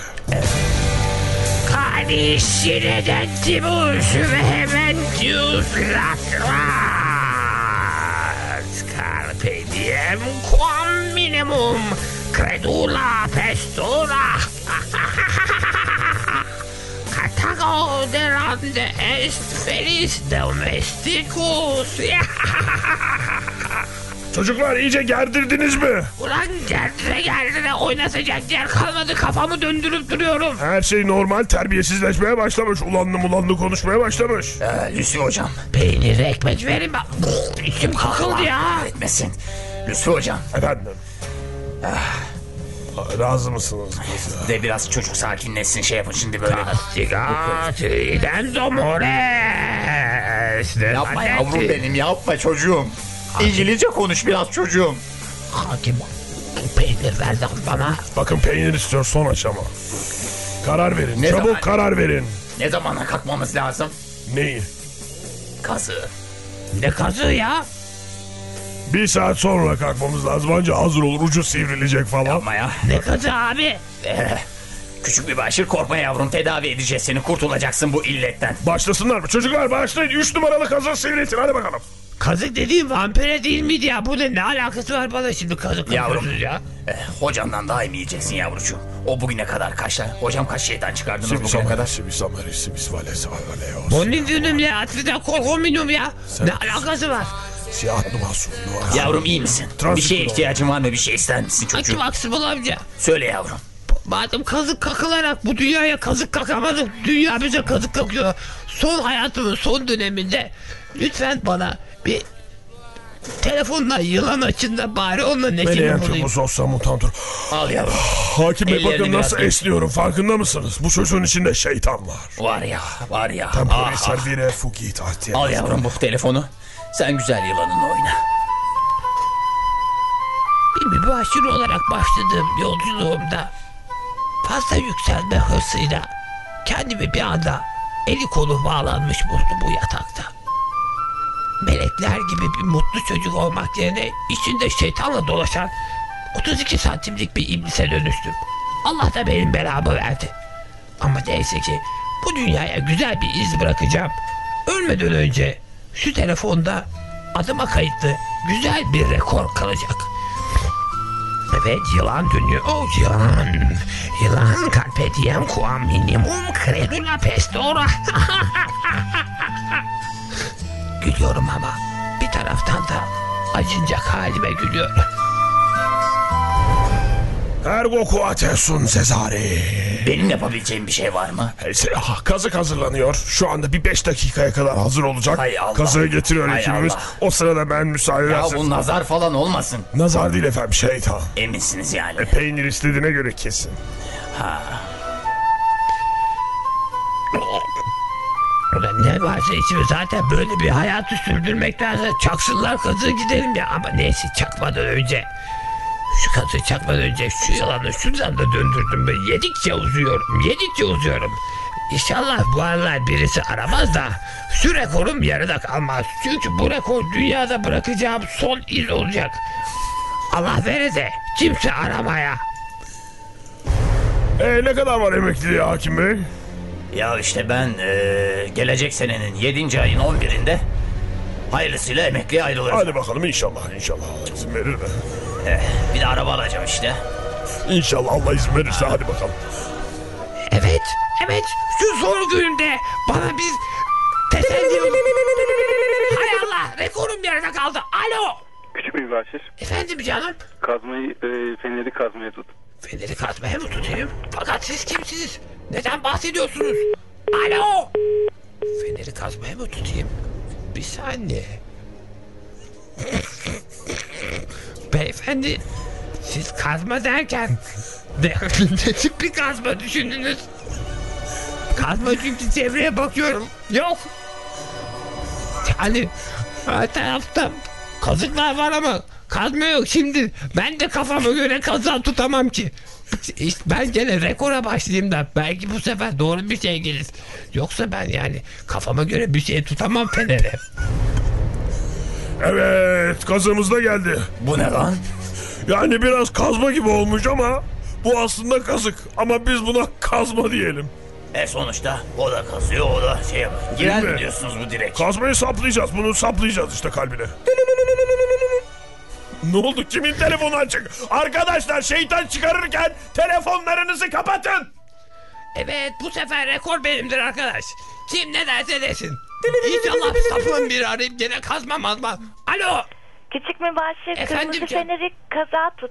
Canisci redentimus vehementius latras Carpe diem quam minimum credula pestura Catago derande est felis domesticus Çocuklar iyice gerdirdiniz mi? Ulan gerdire gerdire oynatacak yer kalmadı kafamı döndürüp duruyorum Her şey normal terbiyesizleşmeye başlamış. Ulanlı mulanlı konuşmaya başlamış. Ee, Lüsü hocam. Peynir ekmek verin. İçim kakıldı ya. Etmesin. Lüsü hocam. Efendim. Razı mısınız kız? De biraz çocuk sakinleşsin şey yapın şimdi böyle. Castigatriden domores. Yapma yavrum benim yapma çocuğum. İngilizce konuş biraz çocuğum. Hakim peynir verdi bana. Bakın peynir istiyor son aşama. Karar verin. Ne Çabuk zaman? karar verin. Ne zamana kalkmamız lazım? Neyi? Kazı. Ne kazığı ya? Bir saat sonra kalkmamız lazım. Anca hazır olur. Ucu sivrilecek falan. Yapma ya. Ne kazığı abi? Ee, küçük bir başır korkma yavrum tedavi edeceğiz seni kurtulacaksın bu illetten. Başlasınlar mı? Çocuklar başlayın. Üç numaralı kazı sivrilsin. Hadi bakalım. Kazık dediğim vampire değil miydi ya? Bu ne, ne alakası var bana şimdi kazık Yavrum. ya? Ee, hocandan daha iyi yiyeceksin yavrucuğum. O bugüne kadar kaçlar? Hocam kaç şeytan çıkardınız bugüne kadar? Sibis ameri, sibis vale, savaleos. Bu ne diyorum ya? Atrida korkominum ya. Ne alakası var? Siyah numarası. Yavrum iyi misin? Transit bir şeye ihtiyacın var mı? Bir şey ister misin çocuğum? Hakim Aksımıl amca. Söyle yavrum. Madem kazık kakılarak bu dünyaya kazık kakamadık. Dünya bize kazık kakıyor. Son hayatımın son döneminde lütfen bana bir telefonla yılan açın da bari onunla neşeli Meleğen olayım. tübüs olsa mutantur. Al yavrum. Hakim Bey bakın biraz nasıl geç. esniyorum. Farkında mısınız? Bu çocuğun içinde şeytan var. Var ya var ya. Tempore Ah, ah. servire fugit artier. Al yavrum bu telefonu. Sen güzel yılanın oyna. Bir mübaşir olarak başladığım yolculuğumda fazla yükselme hırsıyla kendimi bir anda eli kolu bağlanmış buldum bu yatakta. Melekler gibi bir mutlu çocuk olmak yerine içinde şeytanla dolaşan 32 santimlik bir iblise dönüştüm. Allah da benim belamı verdi. Ama neyse ki bu dünyaya güzel bir iz bırakacağım. Ölmeden önce şu telefonda adıma kayıtlı güzel bir rekor kalacak. Evet yılan dönüyor. Oh yılan. Yılan carpe diem quam minimum credula pestora. Gülüyorum ama bir taraftan da acınacak halime gülüyorum. Ergo quatesun Cesare. Benim yapabileceğim bir şey var mı? Ah, kazık hazırlanıyor. Şu anda bir 5 dakikaya kadar hazır olacak. Hay Allah. Kazığı getiriyor Hay ekibimiz. Allah. O sırada ben müsaade Ya bu nazar falan olmasın. Nazar değil efendim şeytan. Eminsiniz yani. E, peynir istediğine göre kesin. Ulan ne varsa içime zaten böyle bir hayatı sürdürmektense çaksınlar kazığı gidelim ya. Ama neyse çakmadan önce şu kazığı çakmadan önce şu yalanı şuradan da döndürdüm. Ben yedikçe uzuyorum, yedikçe uzuyorum. İnşallah bu aralar birisi aramaz da şu rekorum yarıda kalmaz. Çünkü bu rekor dünyada bırakacağım son iz olacak. Allah vere de kimse aramaya. E, ne kadar var emekliliğe hakim bey? Ya işte ben eee, gelecek senenin 7. ayın 11'inde hayırlısıyla emekliye ayrılırım. Hadi bakalım inşallah inşallah Allah izin verir de. Eh, bir de araba alacağım işte. İnşallah Allah izin verirse hadi bakalım. Evet, evet. Şu zor günümde bana bir teselli... Hay Allah, rekorum yarıda kaldı. Alo. Küçük bir başır. Efendim canım. Kazmayı, e, feneri kazmaya tut. Feneri kazmaya mı tutayım? Fakat siz kimsiniz? Neden bahsediyorsunuz? Alo. Feneri kazmaya mı tutayım? Bir saniye. Beyefendi siz kazma derken ne, ne tip bir kazma düşündünüz? Kazma çünkü çevreye bakıyorum. Yok. Yani her tarafta kazıklar var ama kazma yok. Şimdi ben de kafama göre kazan tutamam ki. İşte ben gene rekora başlayayım da belki bu sefer doğru bir şey gelir. Yoksa ben yani kafama göre bir şey tutamam Fener'e. Evet kazığımız da geldi. Bu ne lan? Yani biraz kazma gibi olmuş ama bu aslında kazık. Ama biz buna kazma diyelim. E sonuçta o da kazıyor o da şey yapıyor. Girer mi mi? diyorsunuz bu direk? Kazmayı saplayacağız. Bunu saplayacağız işte kalbine. Ne oldu? Kimin telefonu açık? Arkadaşlar şeytan çıkarırken telefonlarınızı kapatın. Evet bu sefer rekor benimdir arkadaş. Kim ne derse desin. İnşallah sapın bir arayıp gene kazmam azma. Alo. Küçük mübaşir Efendim kırmızı canım? feneri kaza tut.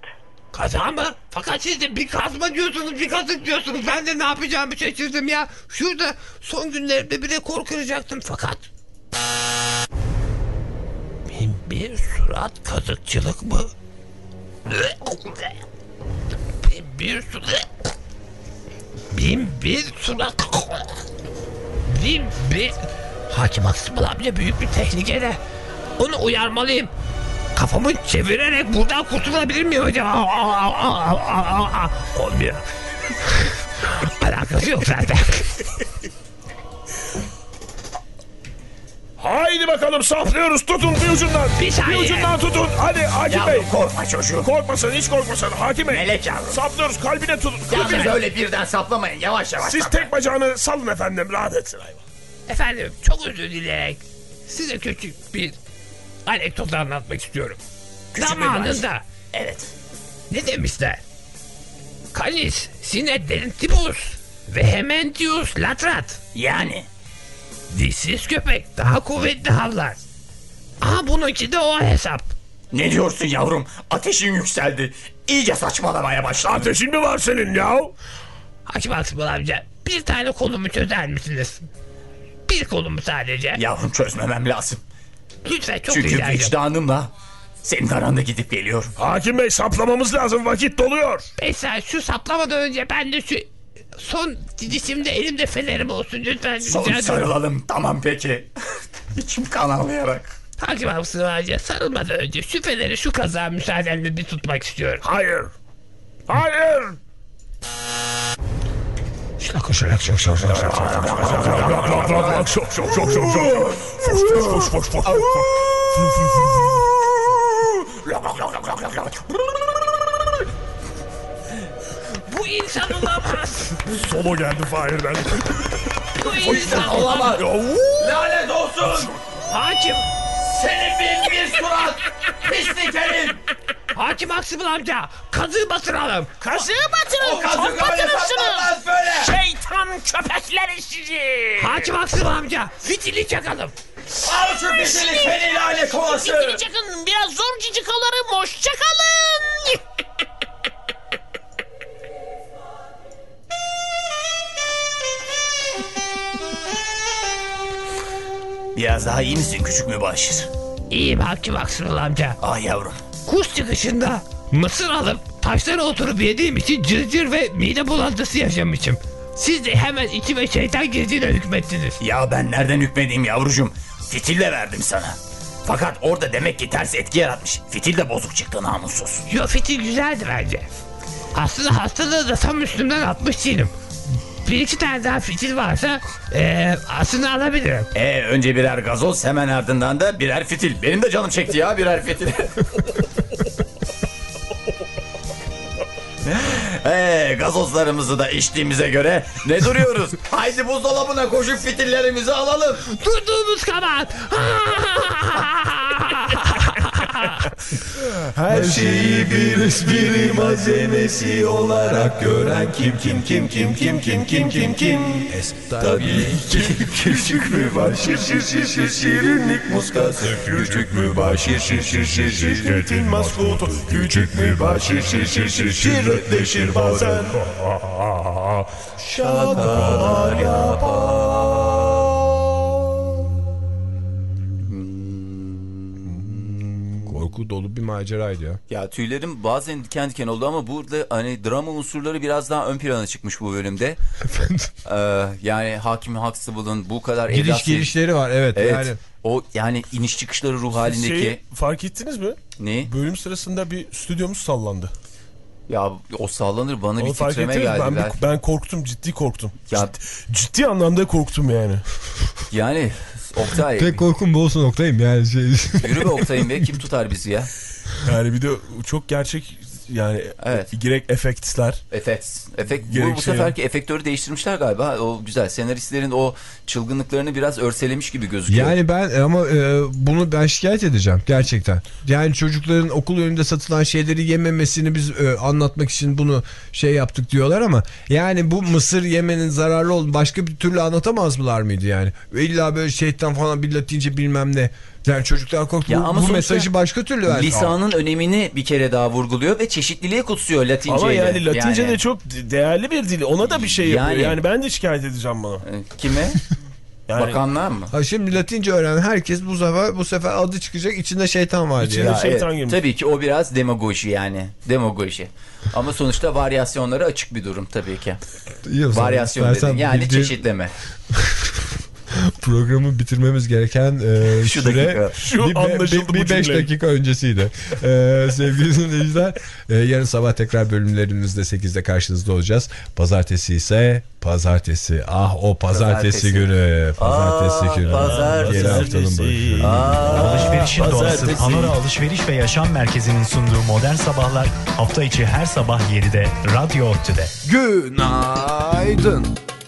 Kaza mı? Fakat siz de bir kazma diyorsunuz bir kazık diyorsunuz. Ben de ne yapacağımı şaşırdım ya. Şurada son günlerimde bir rekor kıracaktım fakat. Bin bir surat kazıkçılık mı? Bin bir surat... Bin bir surat... Bin bir... Hakim Aksımıl amca büyük bir tehlikede. Onu uyarmalıyım. Kafamı çevirerek buradan kurtulabilir miyim acaba? Olmuyor. Alakası yok zaten. Haydi bakalım saplıyoruz. Tutun bir ucundan. Bir saniye. ucundan tutun. Hadi Hakim Yavrum, Bey. korkma çocuğum. Korkmasın hiç korkmasın. Hakim Bey. Melek yavrum. Saplıyoruz kalbine tutun. Yalnız Kalbine. öyle birden saplamayın yavaş yavaş. Siz saplayın. tek bacağını salın efendim. Rahat etsin hayvan. Efendim çok özür dileyerek size küçük bir anekdot anlatmak istiyorum. Küçük Zamanında Evet. ne demişler? Canis sine dentibus ve hementius latrat. Yani. Dişsiz köpek daha kuvvetli havlar. Aha bununki de o hesap. Ne diyorsun yavrum? Ateşin yükseldi. İyice saçmalamaya başladı. Ateşin mi var senin ya? Hakim Aksımıl amca bir tane kolumu çözer misiniz? Bir kolumu sadece. Yavrum çözmemem lazım. Lütfen çok Çünkü rica vicdanımla senin aranda gidip geliyorum. Hakim Bey saplamamız lazım. Vakit doluyor. Mesela şu saplamadan önce ben de şu son dişimde elimde fenerim olsun lütfen. Son rica sarılalım. Tamam peki. İçim kan ağlayarak. Hakim Aksımıl amca sarılmadan önce şu feneri şu kazağa müsaadenle bir tutmak istiyorum. Hayır. Hayır. Bu insan olamaz. Solo geldi Fahir'den. Bu insan olamaz. Ya, uuu. Lanet olsun. Hakim. Senin bin bir surat. Pislik herif. Hakim Aksımıl amca kazığı batıralım. Kazığı batırın. O kazık çok öyle batırırsınız. böyle. Şeytan köpekleri sizi. Hakim Aksımıl amca fitili çakalım. Al şu pislik seni lanet olası. Fitili çakın. Biraz zor cicik alırım. Hoşça kalın. Biraz daha iyi misin küçük mübaşir? İyiyim Hakim Aksımıl amca. Ah yavrum. Kuş çıkışında mısır alıp taşlara oturup yediğim için cırcır ve mide bulantısı yaşamışım. Siz de hemen içime şeytan girdiğine hükmettiniz. Ya ben nereden hükmedeyim yavrucuğum? Fitille verdim sana. Fakat orada demek ki ters etki yaratmış. Fitil de bozuk çıktı namussuz. Yo fitil güzeldi bence. Aslında hastalığı da tam üstümden atmış değilim. Bir iki tane daha fitil varsa eee aslında alabilirim. E önce birer gazoz hemen ardından da birer fitil. Benim de canım çekti ya birer fitil. Ee, gazozlarımızı da içtiğimize göre ne duruyoruz? Haydi buzdolabına koşup fitillerimizi alalım. Durduğumuz kabahat. Her şeyi bir espri malzemesi olarak gören kim kim kim kim kim kim kim kim kim Tabii ki küçük mü var şir şir şir şir şirinlik muskası Küçük mü var şir şir şir şir şirketin maskotu Küçük mü var şir şir şir şir şirretleşir bazen Şakalar yapar korku dolu bir maceraydı ya. Ya tüylerim bazen diken diken oldu ama burada hani drama unsurları biraz daha ön plana çıkmış bu bölümde. Ee, yani Hakim Huxtable'ın bu kadar Giriş evlat- gelişleri var evet, Evet. yani. O yani iniş çıkışları ruh halindeki. Şeyi fark ettiniz mi? Ne? Bölüm sırasında bir stüdyomuz sallandı. Ya o sallanır bana Onu bir fark titreme geldi. Ben, Ben, bir- ben korktum ciddi korktum. Ya- Ciddi, ciddi anlamda korktum yani. Yani Oktay Tek korkum bu olsun noktayım yani şey. yürü be Oktay'ım be kim tutar bizi ya? Yani bir de çok gerçek yani Evet. gerek efektler. Efekt. Efekt bu, bu seferki efektörü değiştirmişler galiba. O güzel. Senaristlerin o çılgınlıklarını biraz örselemiş gibi gözüküyor. Yani ben ama e, bunu ben şikayet edeceğim gerçekten. Yani çocukların okul önünde satılan şeyleri yememesini biz e, anlatmak için bunu şey yaptık diyorlar ama yani bu mısır yemenin zararlı olduğunu başka bir türlü anlatamaz mılar mıydı yani? İlla böyle şeytan falan bir latince bilmem ne. Yani çocuklar korktu. Ya Bu- ama bu, mesajı başka türlü verdi. Lisanın önemini bir kere daha vurguluyor ve çeşitliliği kutsuyor Latince'yle. Ama yani Latince Yani- de çok değerli bir dil. Ona da bir şey yapıyor. Yani- Yani ben de şikayet edeceğim bunu. Kime? Yani- Bakanlar mı? Ha şimdi Latince öğrenen herkes bu sefer bu sefer adı çıkacak içinde şeytan var diye. Ya evet, tabii ki o biraz demagoji yani. Demagoji. Ama sonuçta varyasyonları açık bir durum tabii ki. İyi o zaman. Varyasyon dedin. Yani bildiğin- çeşitleme. Programı bitirmemiz gereken e, Şu süre dakika. Şu bir, anlaşıldı bir, bir beş dakika öncesiydi. E, sevgili dinleyiciler e, yarın sabah tekrar bölümlerimizde 8'de karşınızda olacağız. Pazartesi ise pazartesi. Ah o pazartesi, Pazartesi. günü. Pazartesi Aa, günü. pazartesi. Yeni haftanın başı. Alışverişin doğası. Panora Alışveriş ve Yaşam Merkezi'nin sunduğu Modern Sabahlar hafta içi her sabah 7'de Radyo Otü'de. Günaydın.